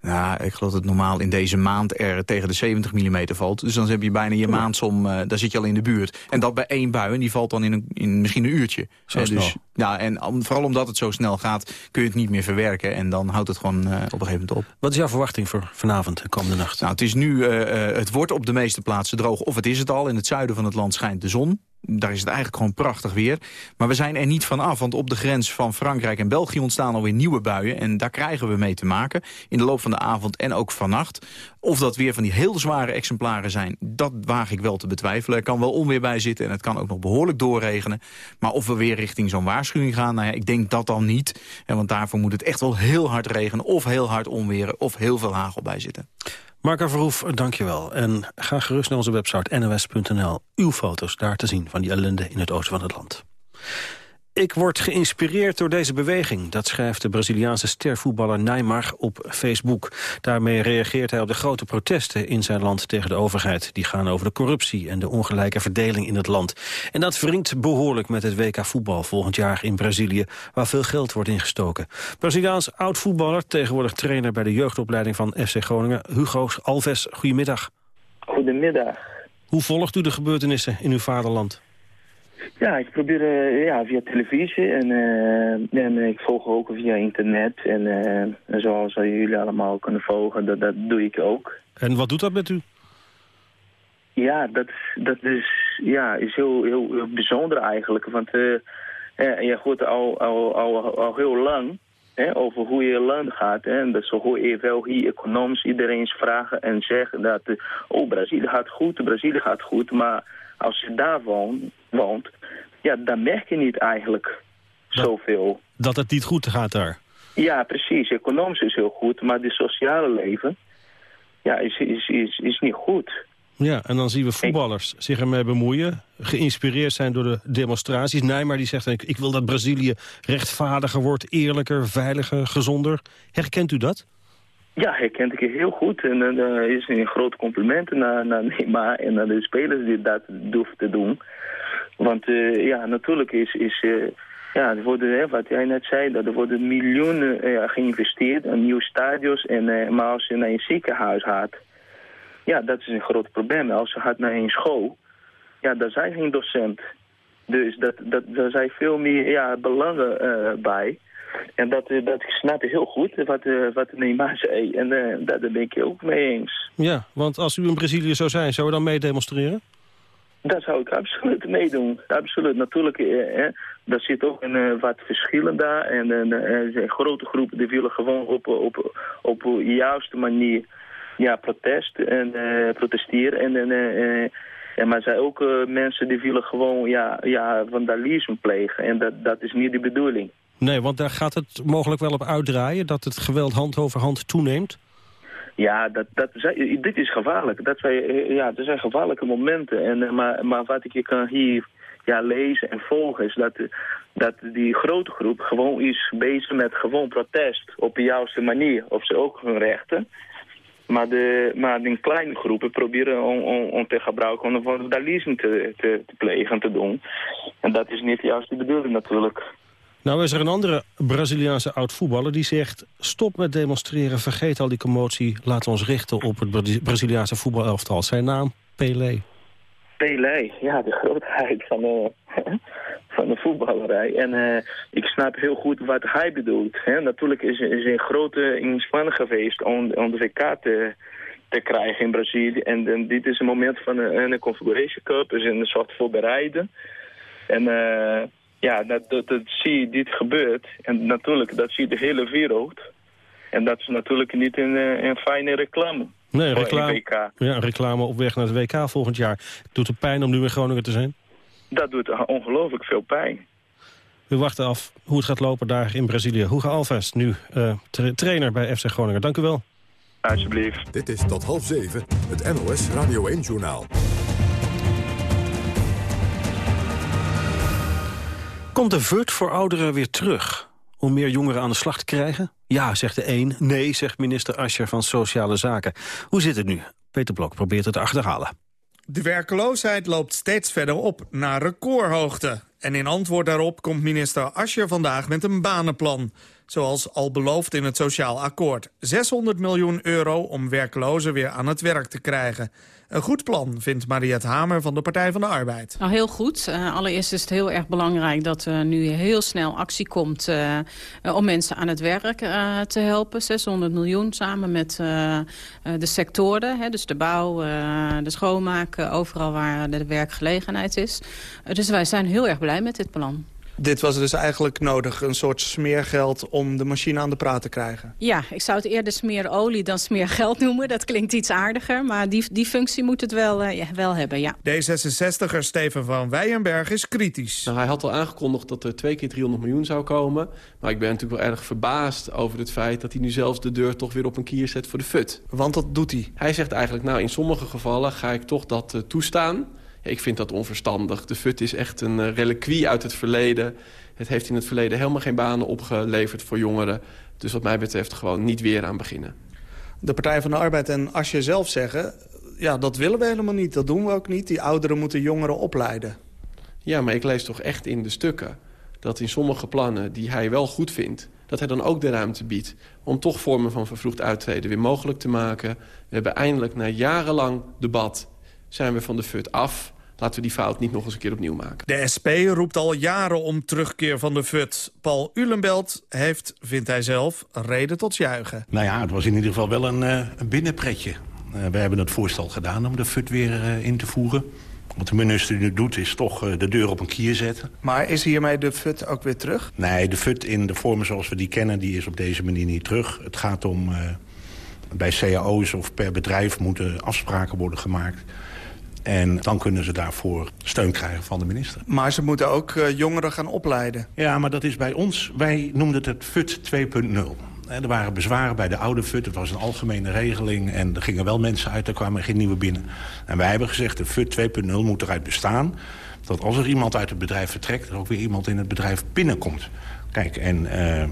nou, ik geloof dat het normaal in deze maand er tegen de 70 mm valt. Dus dan heb je bijna je maandsom, uh, daar zit je al in de buurt. En dat bij één bui, en die valt dan in, een, in misschien een uurtje. Zo snel. Dus, ja, en om, vooral omdat het zo snel gaat, kun je het niet meer verwerken. En dan houdt het gewoon op een gegeven moment op. Wat is jouw verwachting voor vanavond en komende nacht? Nou, het is nu, het wordt op de meeste plaatsen droog, of het is het al. In het zuiden van het land schijnt de zon daar is het eigenlijk gewoon prachtig weer. Maar we zijn er niet van af, want op de grens van Frankrijk en België ontstaan alweer nieuwe buien. En daar krijgen we mee te maken in de loop van de avond en ook vannacht. Of dat weer van die heel zware exemplaren zijn, dat waag ik wel te betwijfelen. Er kan wel onweer bij zitten en het kan ook nog behoorlijk doorregenen. Maar of we weer richting zo'n waarschuwing gaan, nou ja, ik denk dat dan niet. Want daarvoor moet het echt wel heel hard regenen of heel hard onweren of heel veel hagel bij zitten. Marco Verhoef, dankjewel. En ga gerust naar onze website nos.nl. Uw foto's daar te zien van die ellende in het oosten van het land. Ik word geïnspireerd door deze beweging. Dat schrijft de Braziliaanse stervoetballer Neymar op Facebook. Daarmee reageert hij op de grote protesten in zijn land tegen de overheid. Die gaan over de corruptie en de ongelijke verdeling in het land. En dat wringt behoorlijk met het WK voetbal volgend jaar in Brazilië... waar veel geld wordt ingestoken. Braziliaans oud-voetballer, tegenwoordig trainer bij de jeugdopleiding van FC Groningen... Hugo Alves, goedemiddag. Goedemiddag. Hoe volgt u de gebeurtenissen in uw vaderland? Ja, ik probeer uh, ja, via televisie en, uh, en ik volg ook via internet. En, uh, en zoals jullie allemaal kunnen volgen, dat, dat doe ik ook. En wat doet dat met u? Ja, dat, dat is, ja, is heel, heel, heel bijzonder eigenlijk. Want ja, je hoort al, al, al, al heel lang hè, over hoe je land gaat. Hè. En dat zo hoor je wel hier economisch iedereen vragen en zeggen dat... oh, Brazilië gaat goed, Brazilië gaat goed, maar als je daar woont, woont ja, dan merk je niet eigenlijk dat, zoveel. Dat het niet goed gaat daar? Ja, precies. Economisch is heel goed, maar het sociale leven ja, is, is, is, is niet goed. Ja, en dan zien we voetballers zich ermee bemoeien. Geïnspireerd zijn door de demonstraties. Neymar die zegt, ik wil dat Brazilië rechtvaardiger wordt, eerlijker, veiliger, gezonder. Herkent u dat? Ja, herkent ik heel goed. En dat uh, is een groot compliment naar, naar Neymar en naar de spelers die dat durven te doen. Want uh, ja, natuurlijk is, is uh, ja, er worden, wat jij net zei, dat er worden miljoenen geïnvesteerd in nieuwe stadions. En, maar als je naar een ziekenhuis gaat, ja, dat is een groot probleem. Als je gaat naar een school, ja, daar zijn geen docent. Dus dat, dat, daar zijn veel meer ja, belangen bij. En dat, eh, dat snap ik heel goed, wat, eh, wat Neymar zei. En eh, daar daar ben ik ook mee eens. Ja, want als u in Brazilië zou zijn, zou u dan mee demonstreren? Dat zou ik absoluut meedoen. Absoluut. Natuurlijk, eh, zit ook een, wat verschillen daar. En er zijn grote groepen die willen gewoon op, op, op de juiste manier ja, protest en protesteren. En, en, en, maar er zijn ook mensen die willen gewoon ja, ja, vandalisme plegen. En dat, dat is niet de bedoeling. Nee, want daar gaat het mogelijk wel op uitdraaien... dat het geweld hand over hand toeneemt. Ja, dat, dat, dit is gevaarlijk. Dat eh, ja, er zijn gevaarlijke momenten. En, eh, maar, maar wat ik je kan hier ja, lezen en volgen is dat, dat die grote groep gewoon is bezig met gewoon protest op de juiste manier. Op ze ook hun rechten. Maar de, maar die kleine groepen proberen om, om, te gebruiken om vandalisme te, te, te plegen en te doen. En dat is niet juist de bedoeling natuurlijk. Nou is er een andere Braziliaanse oud-voetballer die zegt... stop met demonstreren, vergeet al die commotie... we ons richten op het Bra- Braziliaanse voetbalelftal. Zijn naam? Pelé. Pelé, ja, de grootheid van de, van de voetballerij. En eh, ik snap heel goed wat hij bedoelt. Hè. Natuurlijk is, hij een grote inspanning geweest om, om de WK te, te krijgen in Brazilië. En, en dit is een moment van een, een Configuration Cup, dus een soort voorbereiden. En eh, ja, dat, dat, dat zie je, dit gebeurt. En natuurlijk, dat zie de hele wereld. En dat is natuurlijk niet een, eh, een fijne reclame. Nee, reclame, ja, reclame op weg naar het WK volgend jaar. Doet het pijn om nu in Groningen te zijn? Dat doet ongelooflijk veel pijn. We wachten af hoe het gaat lopen daar in Brazilië. Hugo Alves, nu eh, tra- trainer bij FC Groningen. Dank u wel. Alsjeblieft. Dit is tot half zeven het NOS Radio 1-journaal. Komt de VUT voor ouderen weer terug? Om meer jongeren aan de slag te krijgen? Ja, zegt de een. Nee, zegt minister Ascher van Sociale Zaken. Hoe zit het nu? Peter Blok probeert het te achterhalen. De werkloosheid loopt steeds verder op, naar recordhoogte. En in antwoord daarop komt minister Ascher vandaag met een banenplan. Zoals al beloofd in het Sociaal Akkoord. 600 miljoen euro om werklozen weer aan het werk te krijgen. Een goed plan, vindt Mariette Hamer van de Partij van de Arbeid. Nou, heel goed. Eh, allereerst is het heel erg belangrijk dat er nu heel snel actie komt... eh, eh, om mensen aan het werk eh, te helpen. 600 miljoen samen met eh, eh, de sectoren. Hè, dus de bouw, eh, de schoonmaak, eh, overal waar de werkgelegenheid is. Eh, dus wij zijn heel erg blij met dit plan. Dit was dus eigenlijk nodig, een soort smeergeld om de machine aan de praat te krijgen. Ja, ik zou het eerder smeerolie dan smeergeld noemen. Dat klinkt iets aardiger, maar die, die functie moet het wel, eh, ja, wel hebben, ja. D66er Steven van Weijenberg is kritisch. Nou, hij had al aangekondigd dat er twee keer 300 miljoen zou komen. Maar ik ben natuurlijk wel erg verbaasd over het feit... dat hij nu zelfs de deur toch weer op een kier zet voor de FUT. Want dat doet hij? Hij zegt eigenlijk, nou, in sommige gevallen ga ik toch dat eh, toestaan. Ik vind dat onverstandig. De FUT is echt een uh, reliquie uit het verleden. Het heeft in het verleden helemaal geen banen opgeleverd voor jongeren. Dus wat mij betreft gewoon niet weer aan beginnen. De Partij van de Arbeid en als je zelf zeggen... ja, dat willen we helemaal niet, dat doen we ook niet. Die ouderen moeten jongeren opleiden. Ja, maar ik lees toch echt in de stukken... dat in sommige plannen die hij wel goed vindt... dat hij dan ook de ruimte biedt om toch vormen van vervroegd uittreden weer mogelijk te maken. We hebben eindelijk na jarenlang debat zijn we van de FUT af. Laten we die fout niet nog eens een keer opnieuw maken. De SP roept al jaren om terugkeer van de FUT. Paul Ulenbelt heeft, vindt hij zelf, reden tot juichen. Nou ja, het was in ieder geval wel een, uh, een binnenpretje. Uh, we hebben het voorstel gedaan om de FUT weer uh, in te voeren. Wat de minister nu doet is toch de deur op een kier zetten. Maar is hiermee de FUT ook weer terug? Nee, de FUT in de vormen zoals we die kennen, die is op deze manier niet terug. Het gaat om, uh, bij cao's of per bedrijf moeten afspraken worden gemaakt. En dan kunnen ze daarvoor steun krijgen van de minister. Maar ze moeten ook uh, jongeren gaan opleiden. Ja, maar dat is bij ons, wij noemden het het FUT 2.0. Er waren bezwaren bij de oude FUT, het was een algemene regeling... en er gingen wel mensen uit, er kwamen geen nieuwe binnen. En wij hebben gezegd, de FUT 2.0 moet eruit bestaan... dat als er iemand uit het bedrijf vertrekt... er ook weer iemand in het bedrijf binnenkomt. Kijk, en uh,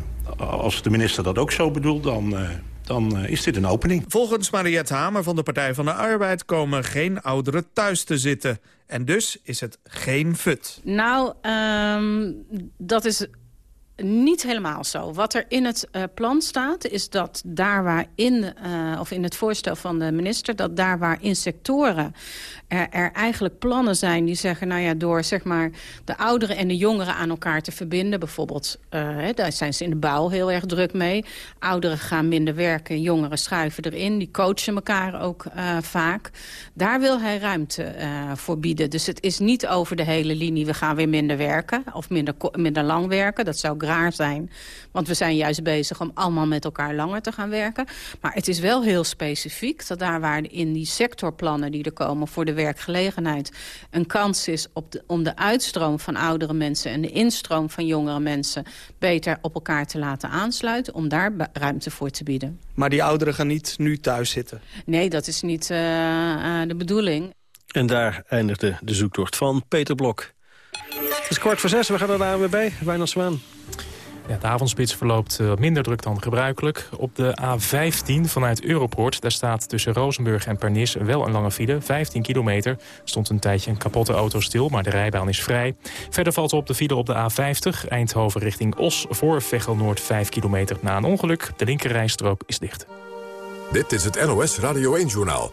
als de minister dat ook zo bedoelt, dan... Uh, dan uh, is dit een opening. Volgens Mariette Hamer van de Partij van de Arbeid... komen geen ouderen thuis te zitten. En dus is het geen fut. Nou, um, dat is niet helemaal zo. Wat er in het uh, plan staat, is dat daar waar in, uh, of in het voorstel van de minister... dat daar waar in sectoren er, er, eigenlijk plannen zijn die zeggen... nou ja, door zeg maar, de ouderen en de jongeren aan elkaar te verbinden... bijvoorbeeld, uh, daar zijn ze in de bouw heel erg druk mee. Ouderen gaan minder werken, jongeren schuiven erin. Die coachen elkaar ook vaak. Daar wil hij ruimte voor bieden. Dus het is niet over de hele linie... we gaan weer minder werken of minder, minder lang werken. Dat zou raar zijn. Want we zijn juist bezig om allemaal met elkaar langer te gaan werken. Maar het is wel heel specifiek dat daar waar in die sectorplannen die er komen voor de werkgelegenheid een kans is op de, om de uitstroom van oudere mensen en de instroom van jongere mensen beter op elkaar te laten aansluiten. Om daar ruimte voor te bieden. Maar die ouderen gaan niet nu thuis zitten? Nee, dat is niet uh, uh, de bedoeling. En daar eindigde de zoektocht van Peter Blok. Het is kwart voor zes, we gaan er daar weer bij. Wijnand Zwaan. Ja, de avondspits verloopt uh, minder druk dan gebruikelijk. Op de A15 vanuit Europort, daar staat tussen Rozenburg en Pernis wel een lange file. 15 kilometer. Stond een tijdje een kapotte auto stil, maar de rijbaan is vrij. Verder valt er op de file op de A50, Eindhoven richting Os... voor Veghel Noord 5 kilometer na een ongeluk. De linkerrijstrook is dicht. Dit is het NOS Radio 1-journaal.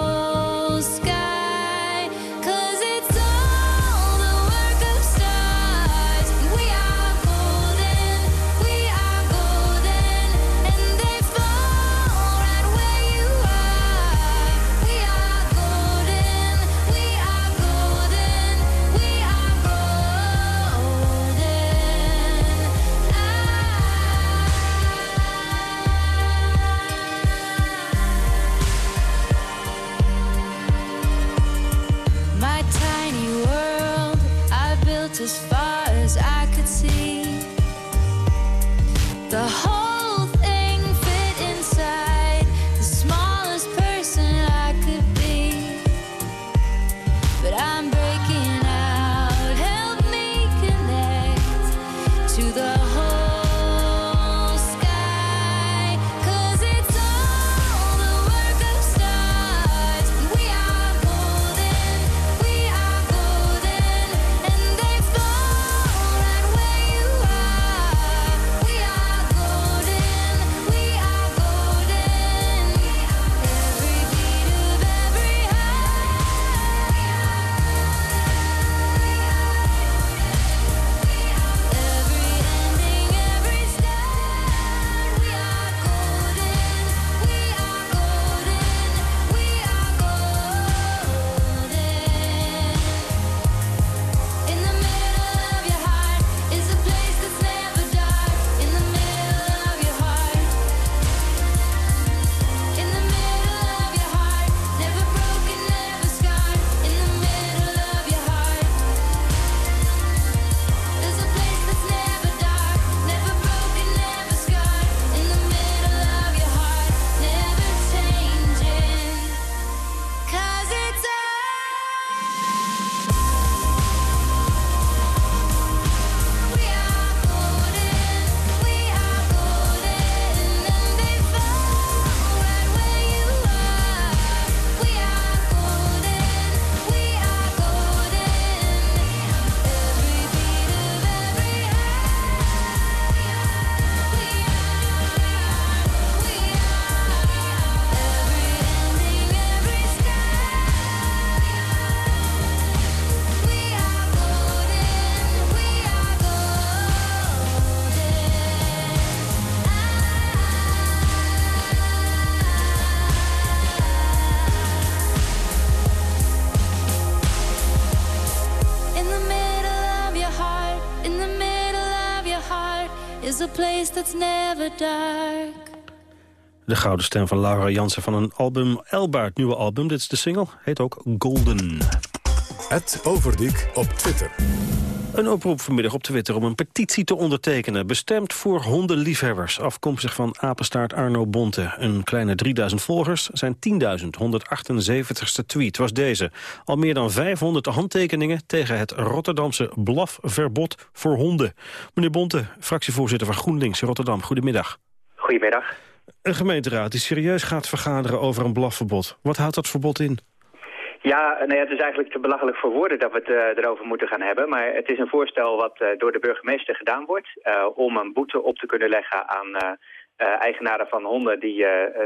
De gouden stem van Laura Jansen van een album Elba, het nieuwe album. Dit is de single, heet ook Golden. Het Overdiek op Twitter. Een oproep vanmiddag op Twitter om een petitie te ondertekenen... bestemd voor hondenliefhebbers, afkomstig van apenstaart Arno Bonte. Een kleine 3000 volgers, zijn 10.000, 178ste tweet was deze. Al meer dan 500 handtekeningen tegen het Rotterdamse blafverbod voor honden. Meneer Bonte, fractievoorzitter van GroenLinks Rotterdam, goedemiddag. Goedemiddag. Een gemeenteraad die serieus gaat vergaderen over een blafverbod. Wat houdt dat verbod in? Ja, ja, het is eigenlijk te belachelijk voor woorden dat we het uh, erover moeten gaan hebben. Maar het is een voorstel wat uh, door de burgemeester gedaan wordt... Uh, om een boete op te kunnen leggen aan eigenaren van honden die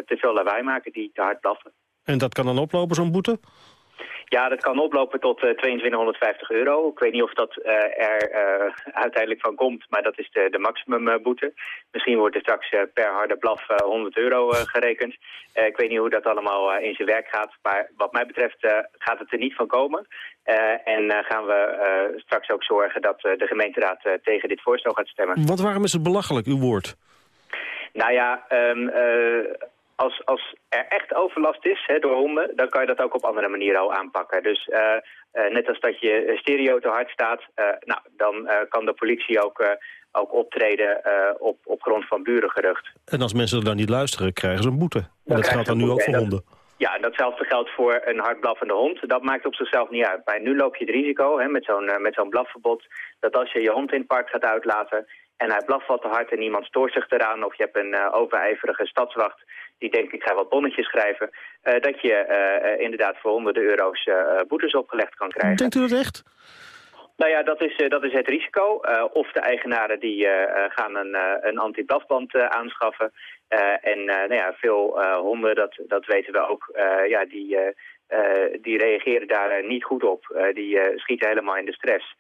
te veel lawaai maken, die te hard blaffen. En dat kan dan oplopen, zo'n boete? Ja, dat kan oplopen tot uh, 2250 euro. Ik weet niet of dat uh, er uh, uiteindelijk van komt, maar dat is de, de maximumboete. Misschien wordt er straks per harde blaf 100 euro gerekend. ik weet niet hoe dat allemaal in zijn werk gaat, maar wat mij betreft gaat het er niet van komen. en gaan we straks ook zorgen dat de gemeenteraad tegen dit voorstel gaat stemmen. Wat waarom is het belachelijk, uw woord? Nou ja, um, als, als er echt overlast is hè, door honden, dan kan je dat ook op andere manieren al aanpakken. Dus uh, uh, net als dat je stereo te hard staat, uh, nou, dan kan de politie ook, ook optreden op, op grond van burengerucht. En als mensen er dan niet luisteren, krijgen ze een boete. En dat geldt dan nu ook voor honden. Ja, datzelfde geldt voor een hard blaffende hond. Dat maakt op zichzelf niet uit. Maar nu loop je het risico hè, met zo'n met zo'n blafverbod... dat als je je hond in het park gaat uitlaten en hij blaft wat te hard en niemand stoort zich eraan... of je hebt een uh, overijverige stadswacht die denkt ik ga wat bonnetjes schrijven... Uh, dat je uh, inderdaad voor honderden euro's boetes opgelegd kan krijgen. Denkt u dat echt? Nou ja, dat is, dat is het risico. of de eigenaren die gaan een, een anti-blafband aanschaffen. En nou ja, veel honden, dat, dat weten we ook, ja, die... Die reageren daar niet goed op. Die schieten helemaal in de stress.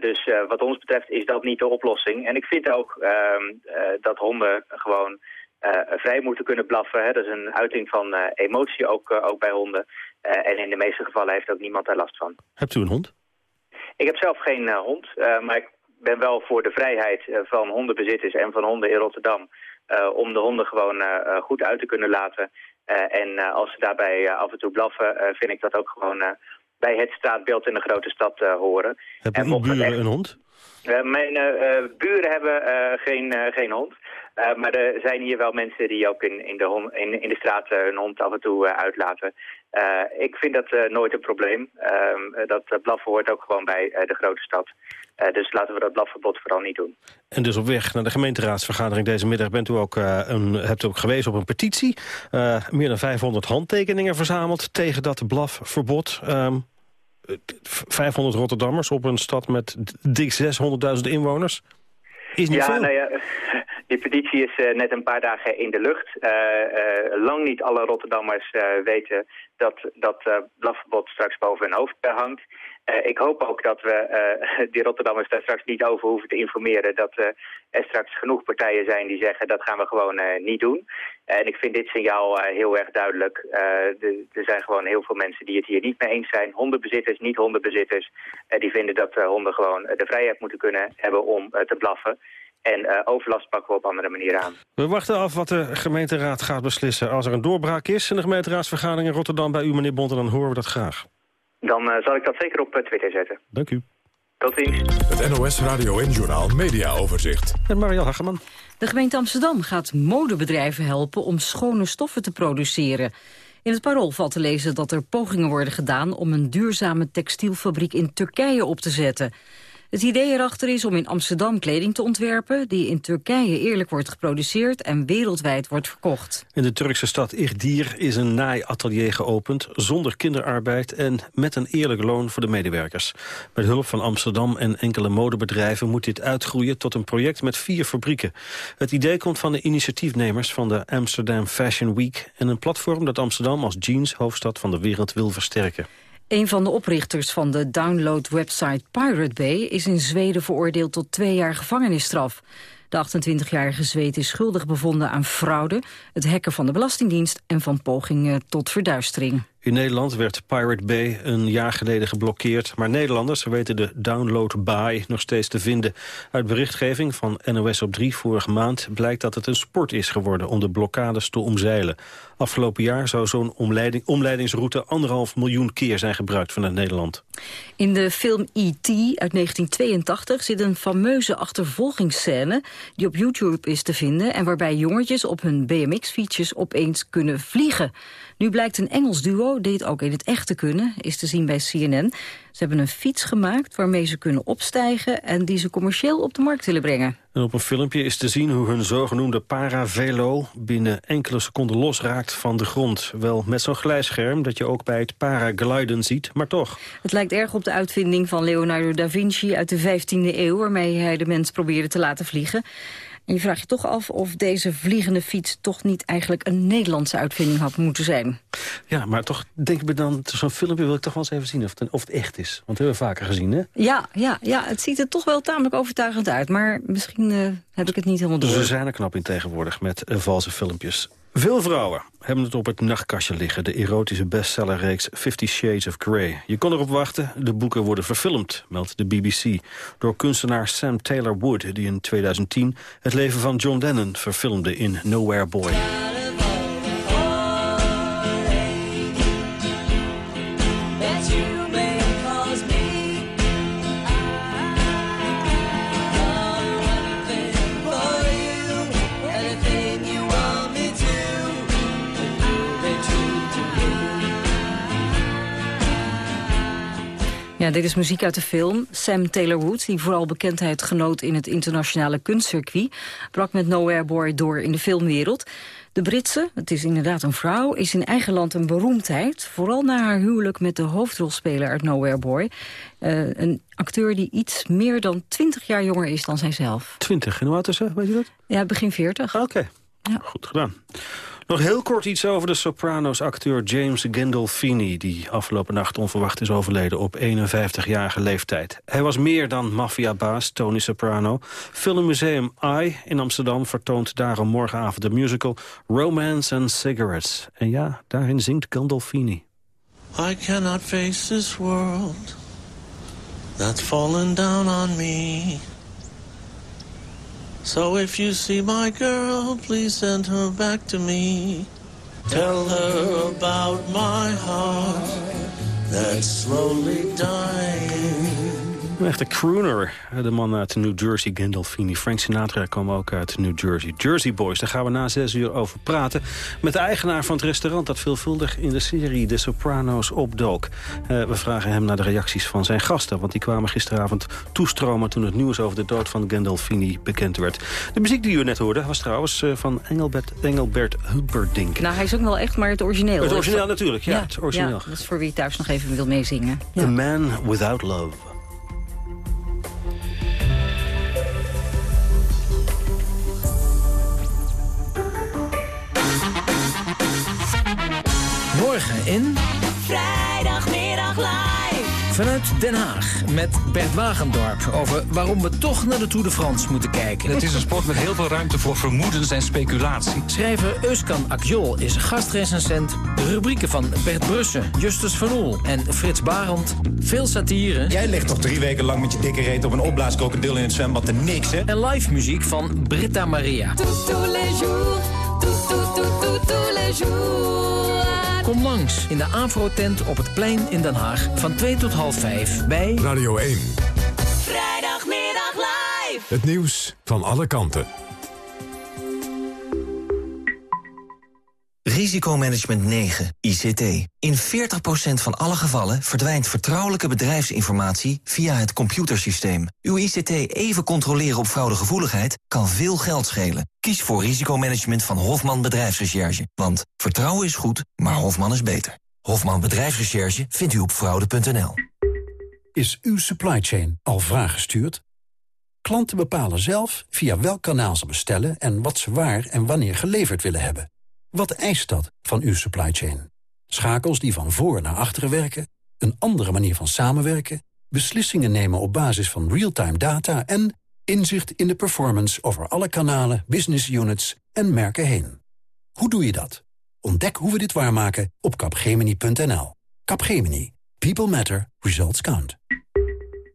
dus wat ons betreft is dat niet de oplossing. En ik vind ook ehm, dat honden gewoon vrij moeten kunnen blaffen. Hè. Dat is een uiting van emotie ook, ook bij honden. en in de meeste gevallen heeft ook niemand daar last van. Hebt u een hond? Ik heb zelf geen hond, maar ik ben wel voor de vrijheid van hondenbezitters en van honden in Rotterdam... om de honden gewoon goed uit te kunnen laten... Uh, en uh, als ze daarbij uh, af en toe blaffen, vind ik dat ook gewoon bij het straatbeeld in de grote stad horen. Hebben uw buren echt... een hond? mijn buren hebben geen, geen hond. maar er zijn hier wel mensen die ook in, in, de, hond, in, in de straat hun hond af en toe uitlaten. ik vind dat nooit een probleem. Ehm, dat blaffen hoort ook gewoon bij de grote stad. Uh, dus laten we dat blafverbod vooral niet doen. En dus op weg naar de gemeenteraadsvergadering deze middag... Bent u ook, uh, een, hebt u ook gewezen op een petitie. Uh, meer dan 500 handtekeningen verzameld tegen dat blafverbod. Um, 500 Rotterdammers op een stad met dik 600.000 inwoners. Is niet ja, veel. Nou ja, die petitie is net een paar dagen in de lucht. lang niet alle Rotterdammers weten dat dat blafverbod straks boven hun hoofd hangt. Uh, ik hoop ook dat we uh, die Rotterdammers daar straks niet over hoeven te informeren. Dat uh, er straks genoeg partijen zijn die zeggen dat gaan we gewoon niet doen. en ik vind dit signaal heel erg duidelijk. De, er zijn gewoon heel veel mensen die het hier niet mee eens zijn. Hondenbezitters, niet hondenbezitters. die vinden dat honden gewoon de vrijheid moeten kunnen hebben om te blaffen. En overlast pakken we op andere manieren aan. We wachten af wat de gemeenteraad gaat beslissen. Als er een doorbraak is in de gemeenteraadsvergadering in Rotterdam bij u, meneer Bonten, dan horen we dat graag dan uh, zal ik dat zeker op uh, Twitter zetten. Dank u. Tot ziens. Het NOS Radio en Journaal Media Overzicht. En Mariel Hageman. De gemeente Amsterdam gaat modebedrijven helpen om schone stoffen te produceren. In het parool valt te lezen dat er pogingen worden gedaan om een duurzame textielfabriek in Turkije op te zetten. Het idee erachter is om in Amsterdam kleding te ontwerpen... die in Turkije eerlijk wordt geproduceerd en wereldwijd wordt verkocht. In de Turkse stad Irdir is een naaiatelier geopend... zonder kinderarbeid en met een eerlijk loon voor de medewerkers. Met hulp van Amsterdam en enkele modebedrijven... moet dit uitgroeien tot een project met vier fabrieken. Het idee komt van de initiatiefnemers van de Amsterdam Fashion Week... en een platform dat Amsterdam als jeans-hoofdstad van de wereld wil versterken. Een van de oprichters van de download-website Pirate Bay... is in Zweden veroordeeld tot twee jaar gevangenisstraf. De 28-jarige Zweed is schuldig bevonden aan fraude... het hacken van de Belastingdienst en van pogingen tot verduistering. In Nederland werd Pirate Bay een jaar geleden geblokkeerd... maar Nederlanders weten de download buy nog steeds te vinden. Uit berichtgeving van NOS op 3 vorige maand... blijkt dat het een sport is geworden om de blokkades te omzeilen. Afgelopen jaar zou zo'n omleiding, omleidingsroute... anderhalf miljoen keer zijn gebruikt vanuit Nederland. In de film E.T. uit 1982 zit een fameuze achtervolgingsscène... die op YouTube is te vinden... en waarbij jongetjes op hun BMX-fietsjes opeens kunnen vliegen. Nu blijkt een Engels duo dit ook in het echt te kunnen, is te zien bij CNN. Ze hebben een fiets gemaakt waarmee ze kunnen opstijgen... en die ze commercieel op de markt willen brengen. En op een filmpje is te zien hoe hun zogenoemde paravelo... binnen enkele seconden losraakt van de grond. Wel met zo'n glijscherm dat je ook bij het paragliden ziet, maar toch. Het lijkt erg op de uitvinding van Leonardo da Vinci uit de 15e eeuw... waarmee hij de mens probeerde te laten vliegen. En je vraagt je toch af of deze vliegende fiets toch niet eigenlijk een Nederlandse uitvinding had moeten zijn. Ja, maar toch denk ik me dan, zo'n filmpje wil ik toch wel eens even zien of het, of het echt is. Want we hebben we vaker gezien, hè? Ja, ja, ja, het ziet er toch wel tamelijk overtuigend uit. Maar misschien uh, heb ik het niet helemaal door. Ze zijn er knap in tegenwoordig met uh, valse filmpjes. Veel vrouwen hebben het op het nachtkastje liggen. De erotische bestsellerreeks Fifty Shades of Grey. Je kon erop wachten, de boeken worden verfilmd, meldt de BBC. Door kunstenaar Sam Taylor Wood, die in 2010 het leven van John Lennon verfilmde in Nowhere Boy. Ja, dit is muziek uit de film. Sam Taylor Wood, die vooral bekendheid genoot in het internationale kunstcircuit... brak met Nowhere Boy door in de filmwereld. De Britse, het is inderdaad een vrouw, is in eigen land een beroemdheid. Vooral na haar huwelijk met de hoofdrolspeler uit Nowhere Boy. Uh, een acteur die iets meer dan 20 jaar jonger is dan zijzelf. 20, en hoe oud is ze, weet je dat? Ja, begin 40. Oké, ja. goed gedaan. Nog heel kort iets over de Sopranos-acteur James Gandolfini... die afgelopen nacht onverwacht is overleden op 51-jarige leeftijd. Hij was meer dan maffiabaas Tony Soprano. Filmmuseum I in Amsterdam vertoont daarom morgenavond de musical Romance and Cigarettes. En ja, daarin zingt Gandolfini. I cannot face this world that's fallen down on me... So if you see my girl, please send her back to me. Tell her about my heart that's slowly dying. Een echte crooner, de man uit New Jersey, Gandolfini. Frank Sinatra kwam ook uit New Jersey. Jersey Boys, daar gaan we na zes uur over praten... met de eigenaar van het restaurant dat veelvuldig in de serie The Sopranos opdook. Uh, we vragen hem naar de reacties van zijn gasten... want die kwamen gisteravond toestromen toen het nieuws over de dood van Gandolfini bekend werd. De muziek die u net hoorde was trouwens uh, van Engelbert, Engelbert Humperdinck. Nou, hij is ook wel echt, maar het origineel. Het origineel natuurlijk, ja. ja het origineel. Ja, dat is voor wie thuis nog even wil meezingen. Ja. A Man Without Love. Morgen in... Vrijdagmiddag live. Vanuit Den Haag met Bert Wagendorp over waarom we toch naar de Tour de France moeten kijken. Het is een sport met heel veel ruimte voor vermoedens en speculatie. Schrijver Euskan Akjol is gastrecensent. De rubrieken van Bert Brussen, Justus Van Oel en Frits Barend. Veel satire. Jij ligt toch drie weken lang met je dikke reet op een opblaaskrokodil in het zwembad te niks, hè? En live muziek van Britta Maria. Tous les jours, tous, tous, tous, tous les jours. Kom langs in de Afro-tent op het plein in Den Haag van 2 tot half 5 bij Radio 1. Vrijdagmiddag live. Het nieuws van alle kanten. Risicomanagement 9, ICT. In 40% van alle gevallen verdwijnt vertrouwelijke bedrijfsinformatie via het computersysteem. Uw ICT even controleren op fraudegevoeligheid kan veel geld schelen. Kies voor risicomanagement van Hofman Bedrijfsrecherche. Want vertrouwen is goed, maar Hofman is beter. Hofman Bedrijfsrecherche vindt u op fraude.nl. Is uw supply chain al vraag gestuurd? Klanten bepalen zelf via welk kanaal ze bestellen... en wat ze waar en wanneer geleverd willen hebben. Wat eist dat van uw supply chain? Schakels die van voor naar achteren werken, een andere manier van samenwerken, beslissingen nemen op basis van real-time data en inzicht in de performance over alle kanalen, business units en merken heen. Hoe doe je dat? Ontdek hoe we dit waarmaken op capgemini.nl. Capgemini. People matter. Results count.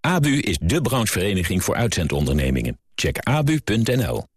ABU is de branchevereniging voor uitzendondernemingen. Check abu.nl.